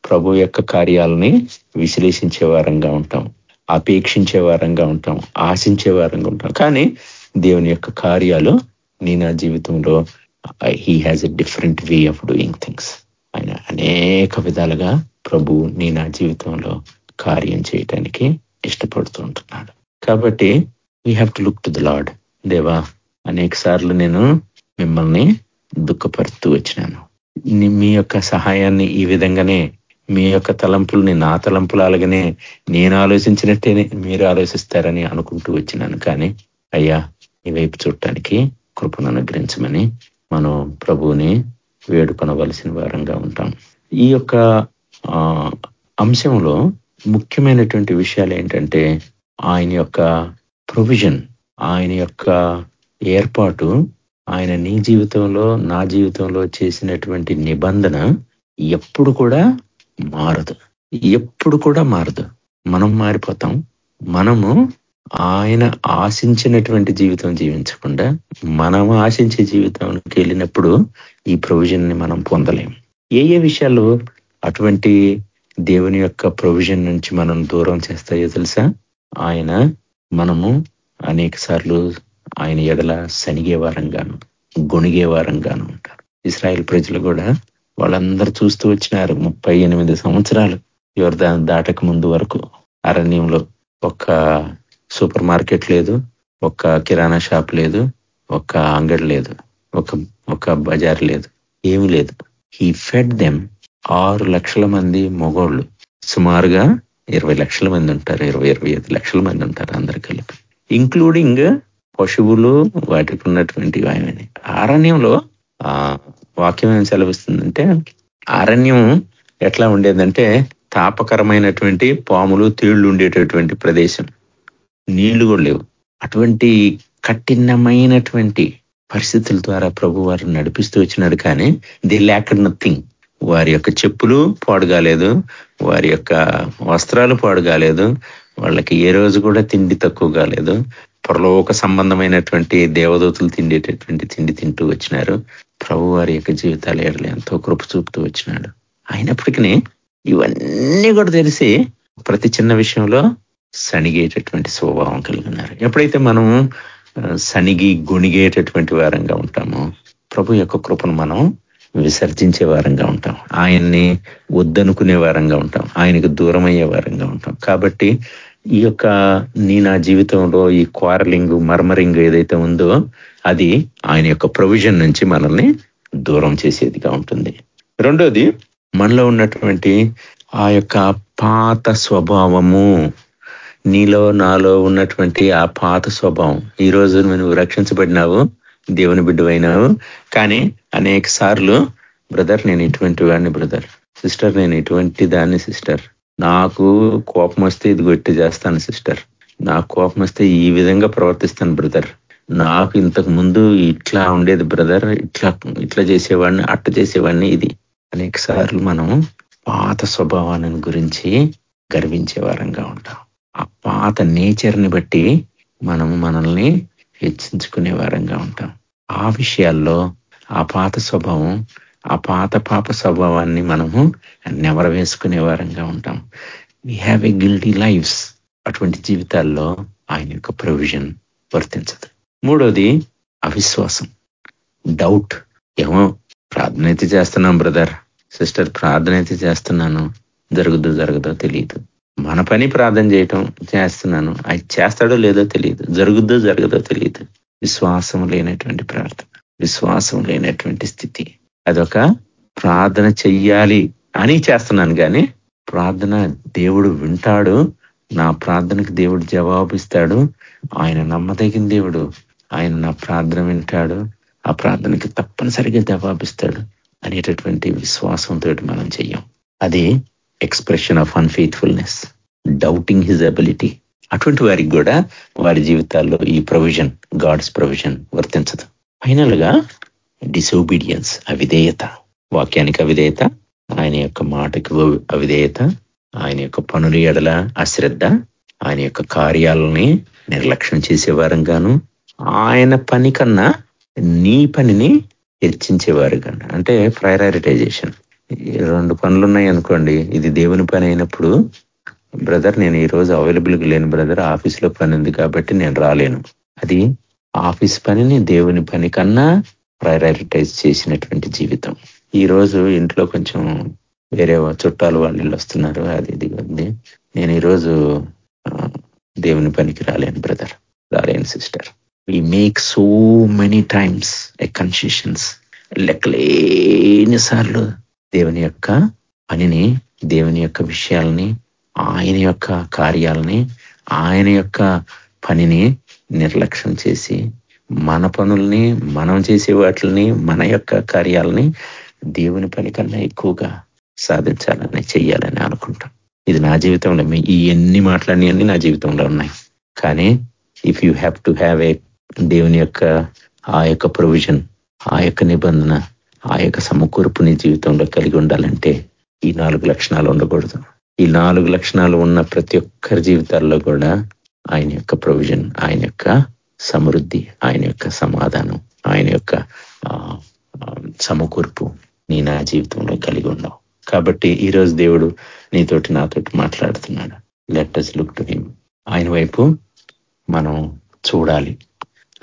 ప్రభు యొక్క కార్యాలని విశ్లేషించే వారంగా ఉంటాం అపేక్షించే వారంగా ఉంటాం ఆశించే వారంగా ఉంటాం. కానీ దేవుని యొక్క కార్యాలు నీ నా జీవితంలో he has a different way of doing things ఆయన అనేక విధాలుగా ప్రభు నీ నా జీవితంలో కార్యం చేయటానికి ఇష్టపడుతూ ఉంటున్నాడు. కాబట్టి we have to look to the Lord దేవా అనేక సార్లు నేను మిమ్మల్ని దుఃఖపరుస్తూ వచ్చినాను. మీ యొక్క సహాయాన్ని ఈ విధంగానే మీ యొక్క తలంపుల్ని నా తలంపులు అలాగనే నేను ఆలోచించినట్టే మీరు ఆలోచిస్తారని అనుకుంటూ వచ్చినాను. కానీ అయ్యా ఈ వైపు చూడటానికి కృపను అనుగ్రహించమని మనం ప్రభువుని వేడుకొనవలసిన వారంగా ఉంటాం. ఈ యొక్క అంశంలో ముఖ్యమైనటువంటి విషయాలు ఏంటంటే ఆయన యొక్క ప్రొవిజన్ ఆయన యొక్క ఏర్పాటు ఆయన నీ జీవితంలో నా జీవితంలో చేసినటువంటి నిబంధన ఎప్పుడు కూడా మారదు. ఎప్పుడు కూడా మారదు. మనం మారిపోతాం. మనము ఆయన ఆశించినటువంటి జీవితం జీవించకుండా మనము ఆశించే జీవితానికి వెళ్ళినప్పుడు ఈ ప్రొవిజన్ని మనం పొందలేం. ఏ ఏ విషయాలు అటువంటి దేవుని యొక్క ప్రొవిజన్ నుంచి మనం దూరం చేస్తాయో తెలుసా? ఆయన మనము అనేక సార్లు ఆయన ఎడల శనిగే వారంగాను గొణిగే వారంగాను ఉంటారు. ఇస్రాయల్ ప్రజలు కూడా వాళ్ళందరూ చూస్తూ వచ్చినారు. ముప్పై ఎనిమిది సంవత్సరాలు ఎవరు దాని దాటక ముందు వరకు అరణ్యంలో ఒక్క సూపర్ మార్కెట్ లేదు ఒక్క కిరాణా షాప్ లేదు ఒక్క అంగడి లేదు ఒక ఒక బజార్ లేదు ఏమి లేదు. హీ ఫెడ్ దెమ్ ఆరు లక్షల మంది మొగోళ్ళు. సుమారుగా ఇరవై లక్షల మంది ఉంటారు ఇరవై ఇరవై ఐదు లక్షల మంది ఉంటారు అందరు కలిపి. ఇంక్లూడింగ్ పశువులు వాటికి ఉన్నటువంటి అరణ్యంలో వాక్యం ఏం సెలవిస్తుందంటే అరణ్యం ఎట్లా ఉండేదంటే తాపకరమైనటువంటి పాములు తీళ్ళు ఉండేటటువంటి ప్రదేశం. నీళ్ళు కూడా లేవు. అటువంటి కఠినమైనటువంటి పరిస్థితుల ద్వారా ప్రభు వారిని నడిపిస్తూ వచ్చినాడు కానీ ది ల్యాక్ నథింగ్ వారి యొక్క చెప్పులు పాడుగాలేదు వారి యొక్క వస్త్రాలు పాడుగాలేదు వాళ్ళకి ఏ రోజు కూడా తిండి తక్కువ కాలేదు. పరలోక సంబంధమైనటువంటి దేవదూతలు తిండేటటువంటి తిండి తింటూ వచ్చినారు. ప్రభు వారి యొక్క జీవితాలు ఏడలు ఎంతో కృప చూపుతూ వచ్చినాడు. అయినప్పటికీ ఇవన్నీ కూడా తెలిసి ప్రతి చిన్న విషయంలో సణిగేటటువంటి స్వభావం కలిగి ఉన్నారు ఎప్పుడైతే మనం సణిగి గుణిగేటటువంటి వారంగా ఉంటామో ప్రభు యొక్క కృపను మనం విసర్జించే వారంగా ఉంటాం. ఆయన్ని వద్దనుకునే వారంగా ఉంటాం. ఆయనకు దూరం అయ్యే వారంగా ఉంటాం. కాబట్టి ఈ యొక్క నీ నా జీవితంలో ఈ క్వారలింగ్ మర్మరింగ్ ఏదైతే ఉందో అది ఆయన యొక్క ప్రొవిజన్ నుంచి మనల్ని దూరం చేసేదిగా ఉంటుంది. రెండోది మనలో ఉన్నటువంటి ఆ యొక్క పాత స్వభావము నీలో నాలో ఉన్నటువంటి ఆ పాత స్వభావం. ఈ రోజు నువ్వు రక్షించబడినావు దేవుని బిడ్డవైనావు కానీ అనేక సార్లు బ్రదర్ నేను ఇటువంటి వాడిని బ్రదర్ సిస్టర్ నేను ఇటువంటి దాన్ని సిస్టర్. నాకు కోపం వస్తే ఇది గొట్టి చేస్తాను సిస్టర్. నాకు కోపం వస్తే ఈ విధంగా ప్రవర్తిస్తాను బ్రదర్. నాకు ఇంతకు ముందు ఇట్లా ఉండేది బ్రదర్. ఇట్లా ఇట్లా చేసేవాడిని అట్ట చేసేవాడిని ఇది. అనేక సార్లు మనం పాత స్వభావాన్ని గురించి గర్వించే వారంగా ఉంటాం. ఆ పాత నేచర్ని బట్టి మనం మనల్ని హెచ్చించుకునే వారంగా ఉంటాం. ఆ విషయాల్లో ఆ పాత స్వభావం ఆ పాత పాప స్వభావాన్ని మనము నెవర వేసుకునే వారంగా ఉంటాం. We have a guilty lifes అటువంటి జీవితాల్లో ఆయన యొక్క ప్రొవిజన్ వర్తించదు. మూడోది అవిశ్వాసం. డౌట్ ఏమో ప్రార్థన అయితే చేస్తున్నాం బ్రదర్ సిస్టర్ ప్రార్థన అయితే చేస్తున్నాను. జరుగుదో జరగదో తెలియదు మన పని ప్రార్థన చేయటం చేస్తున్నాను. అది చేస్తాడో లేదో తెలియదు జరుగుద్దో జరగదో తెలియదు విశ్వాసం లేనటువంటి ప్రార్థన. విశ్వాసం లేనటువంటి స్థితి. అదొక ప్రార్థన చెయ్యాలి అని చేస్తున్నాను కానీ ప్రార్థన దేవుడు వింటాడు. నా ప్రార్థనకు దేవుడు జవాబిస్తాడు. ఆయన నమ్మదగిన దేవుడు. ఆయన నా ప్రార్థన వింటాడు ఆ ప్రార్థనకి తప్పనిసరిగా జవాబిస్తాడు అనేటటువంటి విశ్వాసంతో మనం చెయ్యం. అది expression of unfaithfulness doubting his ability అటువంటి వారికి కూడా వారి జీవితాల్లో ఈ ప్రొవిజన్ గాడ్స్ ప్రొవిజన్ వర్తించదు. ఫైనల్గా డిసోబీడియన్స్ అవిధేయత. వాక్యానికి అవిధేయత ఆయన యొక్క మాటకి అవిధేయత ఆయన యొక్క పనుల ఎడల అశ్రద్ధ ఆయన యొక్క కార్యాలని నిర్లక్ష్యం చేసేవారంగాను ఆయన పని కన్నా నీ పనిని హెచ్చించేవారు కన్నా. అంటే ప్రయారిటైజేషన్ రెండు పనులు ఉన్నాయి అనుకోండి. ఇది దేవుని పని అయినప్పుడు బ్రదర్ నేను ఈరోజు అవైలబుల్గా లేను బ్రదర్. ఆఫీస్లో పని ఉంది కాబట్టి నేను రాలేను. అది ఆఫీస్ పనిని దేవుని పని కన్నా ప్రయారిటైజ్ చేసినటువంటి జీవితం. ఈరోజు ఇంట్లో కొంచెం వేరే చుట్టాలు వాళ్ళు వస్తున్నారు. అది ఇది ఉంది. నేను ఈరోజు దేవుని పనికి రాలేను బ్రదర్. రాలేను sister. We make so many times a concessions లెక్కలేని సార్లు దేవుని యొక్క పనిని దేవుని యొక్క విషయాలని ఆయన యొక్క కార్యాలని ఆయన యొక్క పనిని నిర్లక్ష్యం చేసి మన పనుల్ని మనం చేసే వాటిని మన యొక్క కార్యాలని దేవుని పని కన్నా ఎక్కువగా సాధించాలని చెయ్యాలని అనుకుంటాం. ఇది నా జీవితంలో ఈ ఎన్ని మాటలన్నీ నా జీవితంలో ఉన్నాయి. కానీ if you have to have a దేవుని యొక్క ఆ యొక్క ప్రొవిజన్ ఆ యొక్క నిబంధన ఆ యొక్క సమకూర్పు నీ జీవితంలో కలిగి ఉండాలంటే ఈ నాలుగు లక్షణాలు ఉండకూడదు. ఈ నాలుగు లక్షణాలు ఉన్న ప్రతి ఒక్కరి జీవితాల్లో కూడా ఆయన యొక్క ప్రొవిజన్ ఆయన యొక్క సమృద్ధి ఆయన యొక్క సమాధానం ఆయన యొక్క సమకూర్పు నీ నా జీవితంలో కలిగి ఉన్నావు. కాబట్టి ఈరోజు దేవుడు నీతోటి నాతోటి మాట్లాడుతున్నాడు. Let us look to him ఆయన వైపు మనం చూడాలి.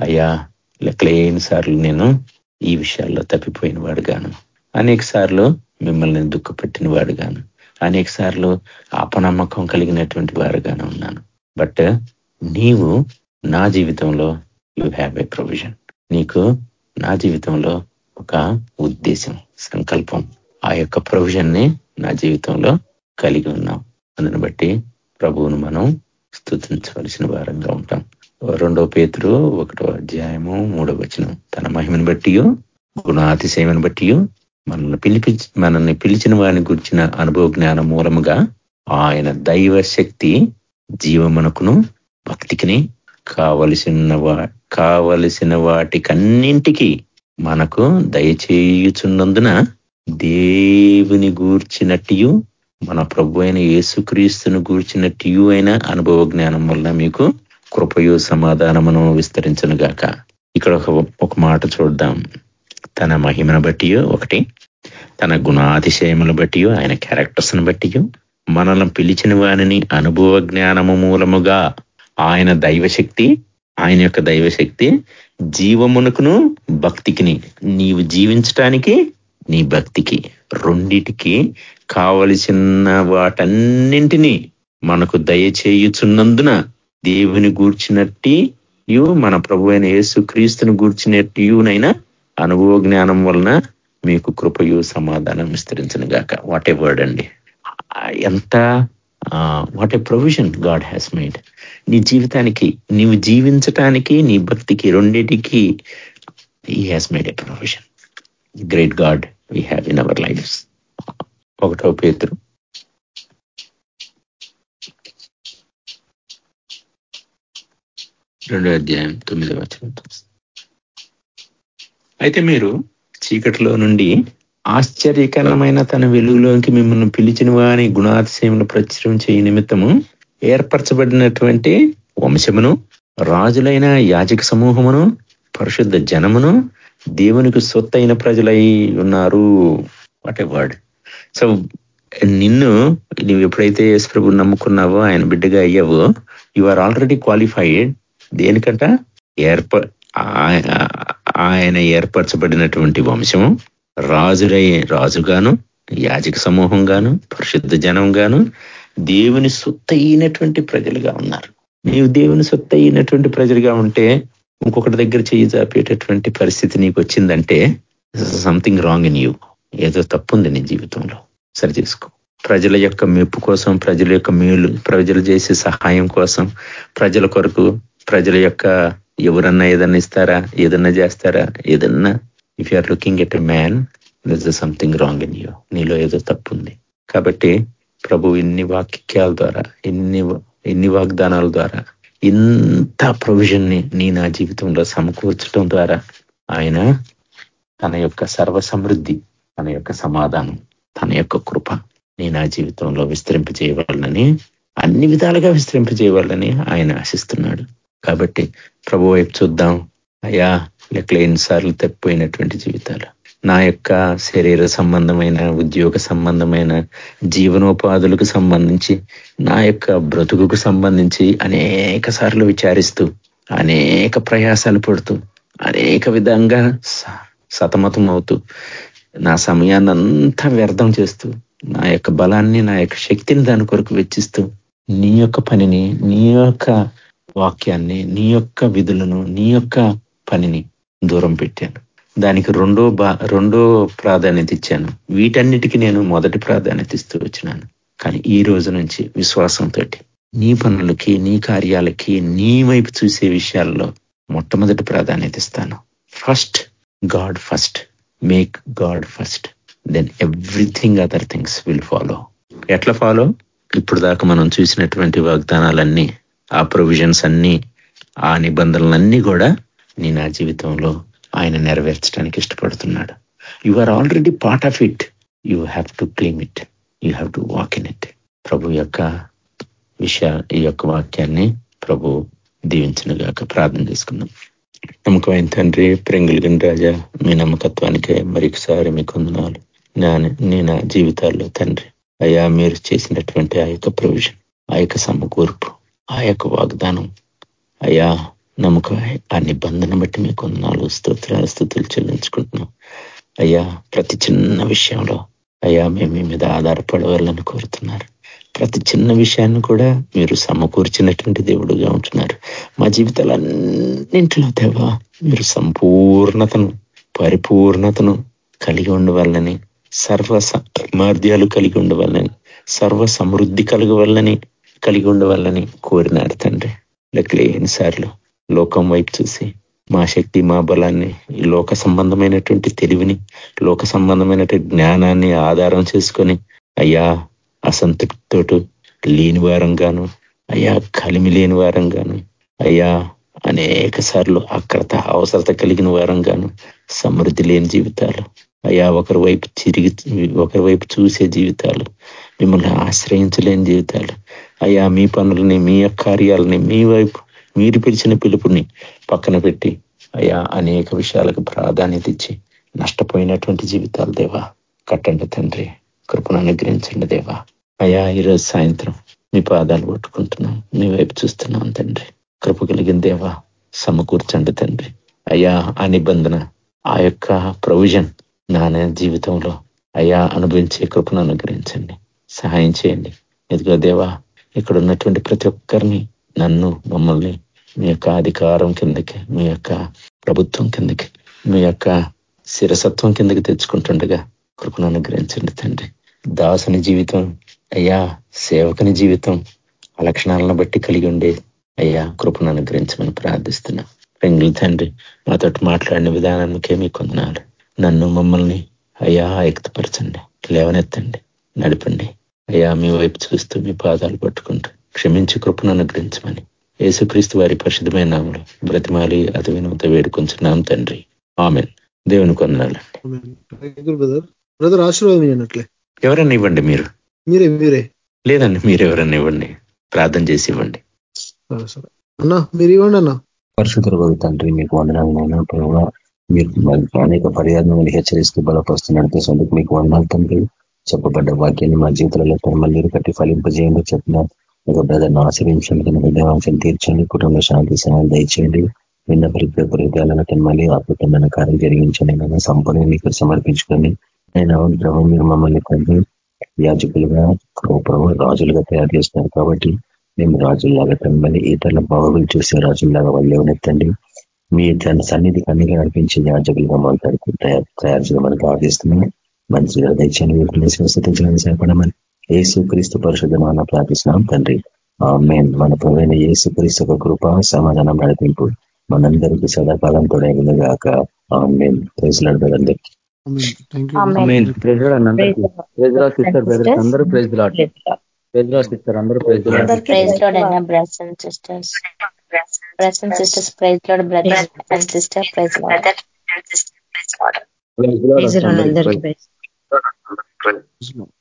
అయ్యా లెక్కలేని సార్లు నేను ఈ విషయాల్లో తప్పిపోయిన వాడుగాను. అనేక సార్లు మిమ్మల్ని దుఃఖపెట్టిన వాడుగాను. అనేక సార్లు అపనమ్మకం కలిగినటువంటి వారుగానే ఉన్నాను. బట్ నీవు నా జీవితంలో యూ హ్యావ్ ఏ ప్రొవిజన్ నీకు నా జీవితంలో ఒక ఉద్దేశం సంకల్పం. ఆ యొక్క ప్రొవిజన్ని నా జీవితంలో కలిగి ఉన్నాం అందుని బట్టి ప్రభువును మనం స్థుతించవలసిన వారంగా ఉంటాం. రెండో పేతురు ఒకటో అధ్యాయము మూడో వచనం. తన మహిమను బట్టి గుణాతిశయమని బట్టి మనల్ని పిలిపి మనల్ని పిలిచిన వారిని గురించిన అనుభవ జ్ఞానం మూలముగా ఆయన దైవ శక్తి జీవమునకును భక్తికిని కావలసిన వా కావలసిన వాటికన్నింటికి మనకు దయచేయుచున్నందున దేవుని గూర్చినట్టు మన ప్రభు అయిన యేసుక్రీస్తును గూర్చినట్టు అయిన అనుభవ జ్ఞానం వల్ల మీకు కృపయు సమాధానమును విస్తరించను గాక ఇక్కడ ఒక ఒక మాట చూద్దాం. తన మహిమను బట్టి ఒకటి తన గుణాతిశయములు బట్టి ఆయన క్యారెక్టర్స్ను బట్టి మనల్ని పిలిచిన వాణిని అనుభవ జ్ఞానము మూలముగా ఆయన దైవశక్తి ఆయన యొక్క దైవశక్తి జీవమునకును భక్తికిని నీవు జీవించటానికి నీ భక్తికి రెండిటికి కావలసిన వాటన్నింటినీ మనకు దయచేయుచున్నందున దేవుని గూర్చినట్టు మన ప్రభు అయిన యేసు క్రీస్తుని గూర్చినట్టునైనా అనుభవ జ్ఞానం వలన మీకు కృపయు సమాధానం విస్తరించను గాక. వాట్ ఏ వర్డ్ అండి. ఎంత what a provision God has made నీ జీవితానికి నీవు జీవించటానికి నీ భక్తికి రెండింటికి he has made a provision great God we have in our life ఒకటో పేతురు. రెండో అధ్యాయం తొమ్మిది వచ్చిన అయితే మీరు చీకటిలో నుండి ఆశ్చర్యకరమైన తన వెలుగులోకి మిమ్మల్ని పిలిచిన వారి గుణాతిశయమును ప్రచురం చేయ నిమిత్తము ఏర్పరచబడినటువంటి వంశమును రాజులైన యాజక సమూహమును పరిశుద్ధ జనమును దేవునికి సొత్తైన ప్రజలై ఉన్నారు. వాట్ ఏ వర్డ్ సో నిన్ను నువ్వు ఎప్పుడైతే ప్రభు నమ్ముకున్నావో ఆయన బిడ్డగా అయ్యావో యు ఆర్ ఆల్రెడీ క్వాలిఫైడ్ దేనికంట? ఏర్ప ఆయన ఏర్పరచబడినటువంటి వంశము రాజురై రాజుగాను యాజక సమూహంగాను పరిశుద్ధ జనంగాను దేవుని సొత్తైనటువంటి ప్రజలుగా ఉన్నారు. నీవు దేవుని సొత్తైనటువంటి ప్రజలుగా ఉంటే ఇంకొకటి దగ్గర చేయి చాపేటటువంటి పరిస్థితి నీకు వచ్చిందంటే సంథింగ్ రాంగ్ ఇన్ యూ ఏదో తప్పుంది నీ జీవితంలో. సరి చేసుకో. ప్రజల యొక్క మెప్పు కోసం ప్రజల యొక్క మేలు ప్రజలు చేసే సహాయం కోసం ప్రజల కొరకు ప్రజల యొక్క ఎవరన్నా ఏదన్నా ఇస్తారా? ఏదన్నా చేస్తారా? ఏదన్నా? If you are looking at a man this something wrong in you నీలో ఏదో తప్పు ఉంది కాబట్టి ప్రభు ఇన్ని వాక్యాల ద్వారా ఇన్ని ఇన్ని వాగ్దానాల ద్వారా ఇంత ప్రొవిజన్ని నీ నా జీవితంలో సమకూర్చడం ద్వారా ఆయన తన యొక్క సర్వ సమృద్ధి తన యొక్క సమాధానం తన యొక్క కృప నీ నా జీవితంలో విస్తరింపజేయవాలని అన్ని విధాలుగా విస్తరింపజేయవాలని ఆయన ఆశిస్తున్నాడు. కాబట్టి ప్రభు వైపు చూద్దాం. అయ్యా లెక్కలు ఎన్నిసార్లు తప్పిపోయినటువంటి జీవితాలు. నా యొక్క శరీర సంబంధమైన ఉద్యోగ సంబంధమైన జీవనోపాధులకు సంబంధించి నా యొక్క బ్రతుకుకు సంబంధించి అనేక సార్లు విచారిస్తూ అనేక ప్రయాసాలు పడుతూ అనేక విధంగా సతమతం అవుతూ నా సమయాన్ని అంతా వ్యర్థం చేస్తూ నా యొక్క బలాన్ని నా యొక్క శక్తిని దాని కొరకు వెచ్చిస్తూ నీ యొక్క పనిని నీ యొక్క వాక్యాన్ని నీ యొక్క విధులను నీ యొక్క పనిని దూరం పెట్టాను. దానికి రెండో బా రెండో ప్రాధాన్యత ఇచ్చాను. వీటన్నిటికీ నేను మొదటి ప్రాధాన్యత ఇస్తూ వచ్చినాను. కానీ ఈ రోజు నుంచి విశ్వాసంతో నీ పనులకి నీ కార్యాలకి నీ వైపు చూసే విషయాల్లో మొట్టమొదటి ప్రాధాన్యత ఇస్తాను. First God first make God first then everything other things will follow ఎట్లా ఫాలో ఇప్పుడు దాకా మనం చూసినటువంటి వాగ్దానాలన్నీ ఆ ప్రొవిజన్స్ అన్నీ ఆ నిబంధనలన్నీ కూడా నీ నా జీవితంలో ఆయన నెరవేర్చడానికి ఇష్టపడుతున్నాడు. You are already part of it you have to claim it you have to walk in it ప్రభు యొక్క విషయ ఈ యొక్క వాక్యాన్ని ప్రభు దీవించిన గాక ప్రార్థన చేసుకుందాం. నమ్మకమైన తండ్రి ప్రింగులిగిన రాజా మీ నమ్మకత్వానికే మరొకసారి మీ కొందనాలు. నీ నా జీవితాల్లో తండ్రి అయ్యా మీరు చేసినటువంటి ఆ యొక్క ప్రొవిజన్ ఆ యొక్క సమకూర్పు ఆ యొక్క వాగ్దానం. అయ్యా నమ్మక ఆ నిబంధన బట్టి మీకు నాలుగు స్తోత్రాల స్థుతులు చెల్లించుకుంటున్నాం. అయ్యా ప్రతి చిన్న విషయంలో అయ్యా మేము మీ మీద ఆధారపడవాలని కోరుతున్నారు. ప్రతి చిన్న విషయాన్ని కూడా మీరు సమకూర్చినటువంటి దేవుడుగా ఉంటున్నారు. మా జీవితాలన్నింటిలో దేవా మీరు సంపూర్ణతను పరిపూర్ణతను కలిగి ఉండవాలని సర్వ సామర్థ్యాలు కలిగి ఉండవాలని సర్వ సమృద్ధి కలగవాలని కలిగి ఉండవాలని కోరినారు తండ్రి. లెక్కలేని సార్లు లోకం వైపు చూసి మా శక్తి మా బలాన్ని ఈ లోక సంబంధమైనటువంటి తెలివిని లోక సంబంధమైనటువంటి జ్ఞానాన్ని ఆధారం చేసుకొని అయ్యా అసంతృప్తితో లేని వారంగాను అయ్యా కలిమి లేని వారంగాను అయ్యా అనేక సార్లు అక్రత అవసరత కలిగిన వారంగాను సమృద్ధి లేని జీవితాలు అయ్యా ఒకరి వైపు తిరిగి ఒకరి వైపు చూసే జీవితాలు మిమ్మల్ని ఆశ్రయించలేని జీవితాలు అయ్యా మీ పనులని మీ కార్యాలని మీ వైపు మీరు పిలిచిన పిలుపుని పక్కన పెట్టి అయ్యా అనేక విషయాలకు ప్రాధాన్యత ఇచ్చి నష్టపోయినటువంటి జీవితాలు దేవా కట్టండి తండ్రి కృపను అనుగ్రహించండి దేవా. అయ్యా ఈరోజు సాయంత్రం మీ పాదాలు పట్టుకుంటున్నాం మీ వైపు చూస్తున్నాం తండ్రి. కృప కలిగిన దేవా సమకూర్చండి తండ్రి. అయ్యా ఆ నిబంధన ఆ యొక్క ప్రొవిజన్ నా జీవితంలో అయ్యా అనుభవించే కృపను అనుగ్రహించండి. సహాయం చేయండి. ఎదుగో దేవా ఇక్కడ ఉన్నటువంటి ప్రతి ఒక్కరిని నన్ను మమ్మల్ని మీ యొక్క అధికారం కిందకి మీ యొక్క ప్రభుత్వం కిందకి మీ యొక్క శిరసత్వం కిందకి తెచ్చుకుంటుండగా కృపను అనుగ్రహించండి తండ్రి. దాసుని జీవితం అయ్యా సేవకుని జీవితం ఆ లక్షణాలను బట్టి కలిగి ఉండే అయ్యా కృపను అనుగ్రహించమని ప్రార్థిస్తున్నా. పెంగులు తండ్రి మాతో మాట్లాడిన విధానానికే మీ కొందనాలు. నన్ను మమ్మల్ని అయ్యా ఎక్తపరచండి లేవనెత్తండి. నడిపండి. అయ్యా మీ వైపు చూస్తూ మీ పాదాలు పట్టుకుంటూ క్షమించి కృపను అనుగ్రహించమని. యేసుక్రీస్తు వారి పరిశుద్ధమైన నామలు బ్రతిమాలి అతి వినూత వేడుకొంచున్నాం తండ్రి. ఆమెన్. దేవుని కొందనాలండి బ్రదర్. ఆశీర్వాదం ఎవరన్నా ఇవ్వండి మీరు? మీరే మీరే. లేదండి మీరు ఎవరన్నా ఇవ్వండి. ప్రార్థన చేసి ఇవ్వండి. అన్నా మీరు ఇవ్వండి అన్న. పరిశుద్ధ తండ్రి మీకు వందనాలైనా ప్రభావ మీరు అనేక పర్యాలను హెచ్చరిస్తూ బలపరుస్తూ నడిపేసేందుకు మీకు వందనాలు తండ్రి. చెప్పబడ్డ వాక్యాన్ని మా జీవితంలో మళ్ళీ కట్టి ఫలింపజేయండి. చెప్పిన ఒక బ్రదర్ని ఆశ్రయించండి తన హృదయవాంశం తీర్చండి కుటుంబ శాంతి సహాయం దయచేయండి. విన్న పరికృతాలను తన మళ్ళీ అద్భుతమైన కార్యం జరిగించండి నేను సంపూర్ణ మీకు సమర్పించుకొని నేను ప్రభు మీరు మమ్మల్ని కొన్ని యాజకులుగా ప్రభు రాజులుగా తయారు చేస్తున్నారు కాబట్టి మేము రాజుల్లాగా తన ఇతరుల బాగులు చూసే రాజుల్లాగా వాళ్ళు ఎవరెత్తండి మీ తన సన్నిధి కన్నీగా నడిపించే యాజకులుగా మాట్లాడుతూ తయారు తయారు చేయమని ప్రార్థిస్తున్నాం మంచిగా దయచేయండి వీటిని స్వస్థించడానికి సహాయపడమని ఏసు క్రీస్తు పరిశుద్ధమాన ప్రార్థిస్తున్నాం తండ్రి. మెయిన్ మన ప్రవైన ఏసు క్రీస్తు కృప సమాధానం నడిపింపు మనందరికీ సదాకాలం తొడగినగాక. మెయిన్ ప్రైజ్ అందరికీ. అందరూ praise Lord praise Lord sister. అందరూ ప్రైజ్ లాడ్ ప్రైజ్ లాడ్ అయినా brothers and sisters brothers and sisters praise Lord brothers and sister praise Lord praise Lord అందరికీ. Praise Lord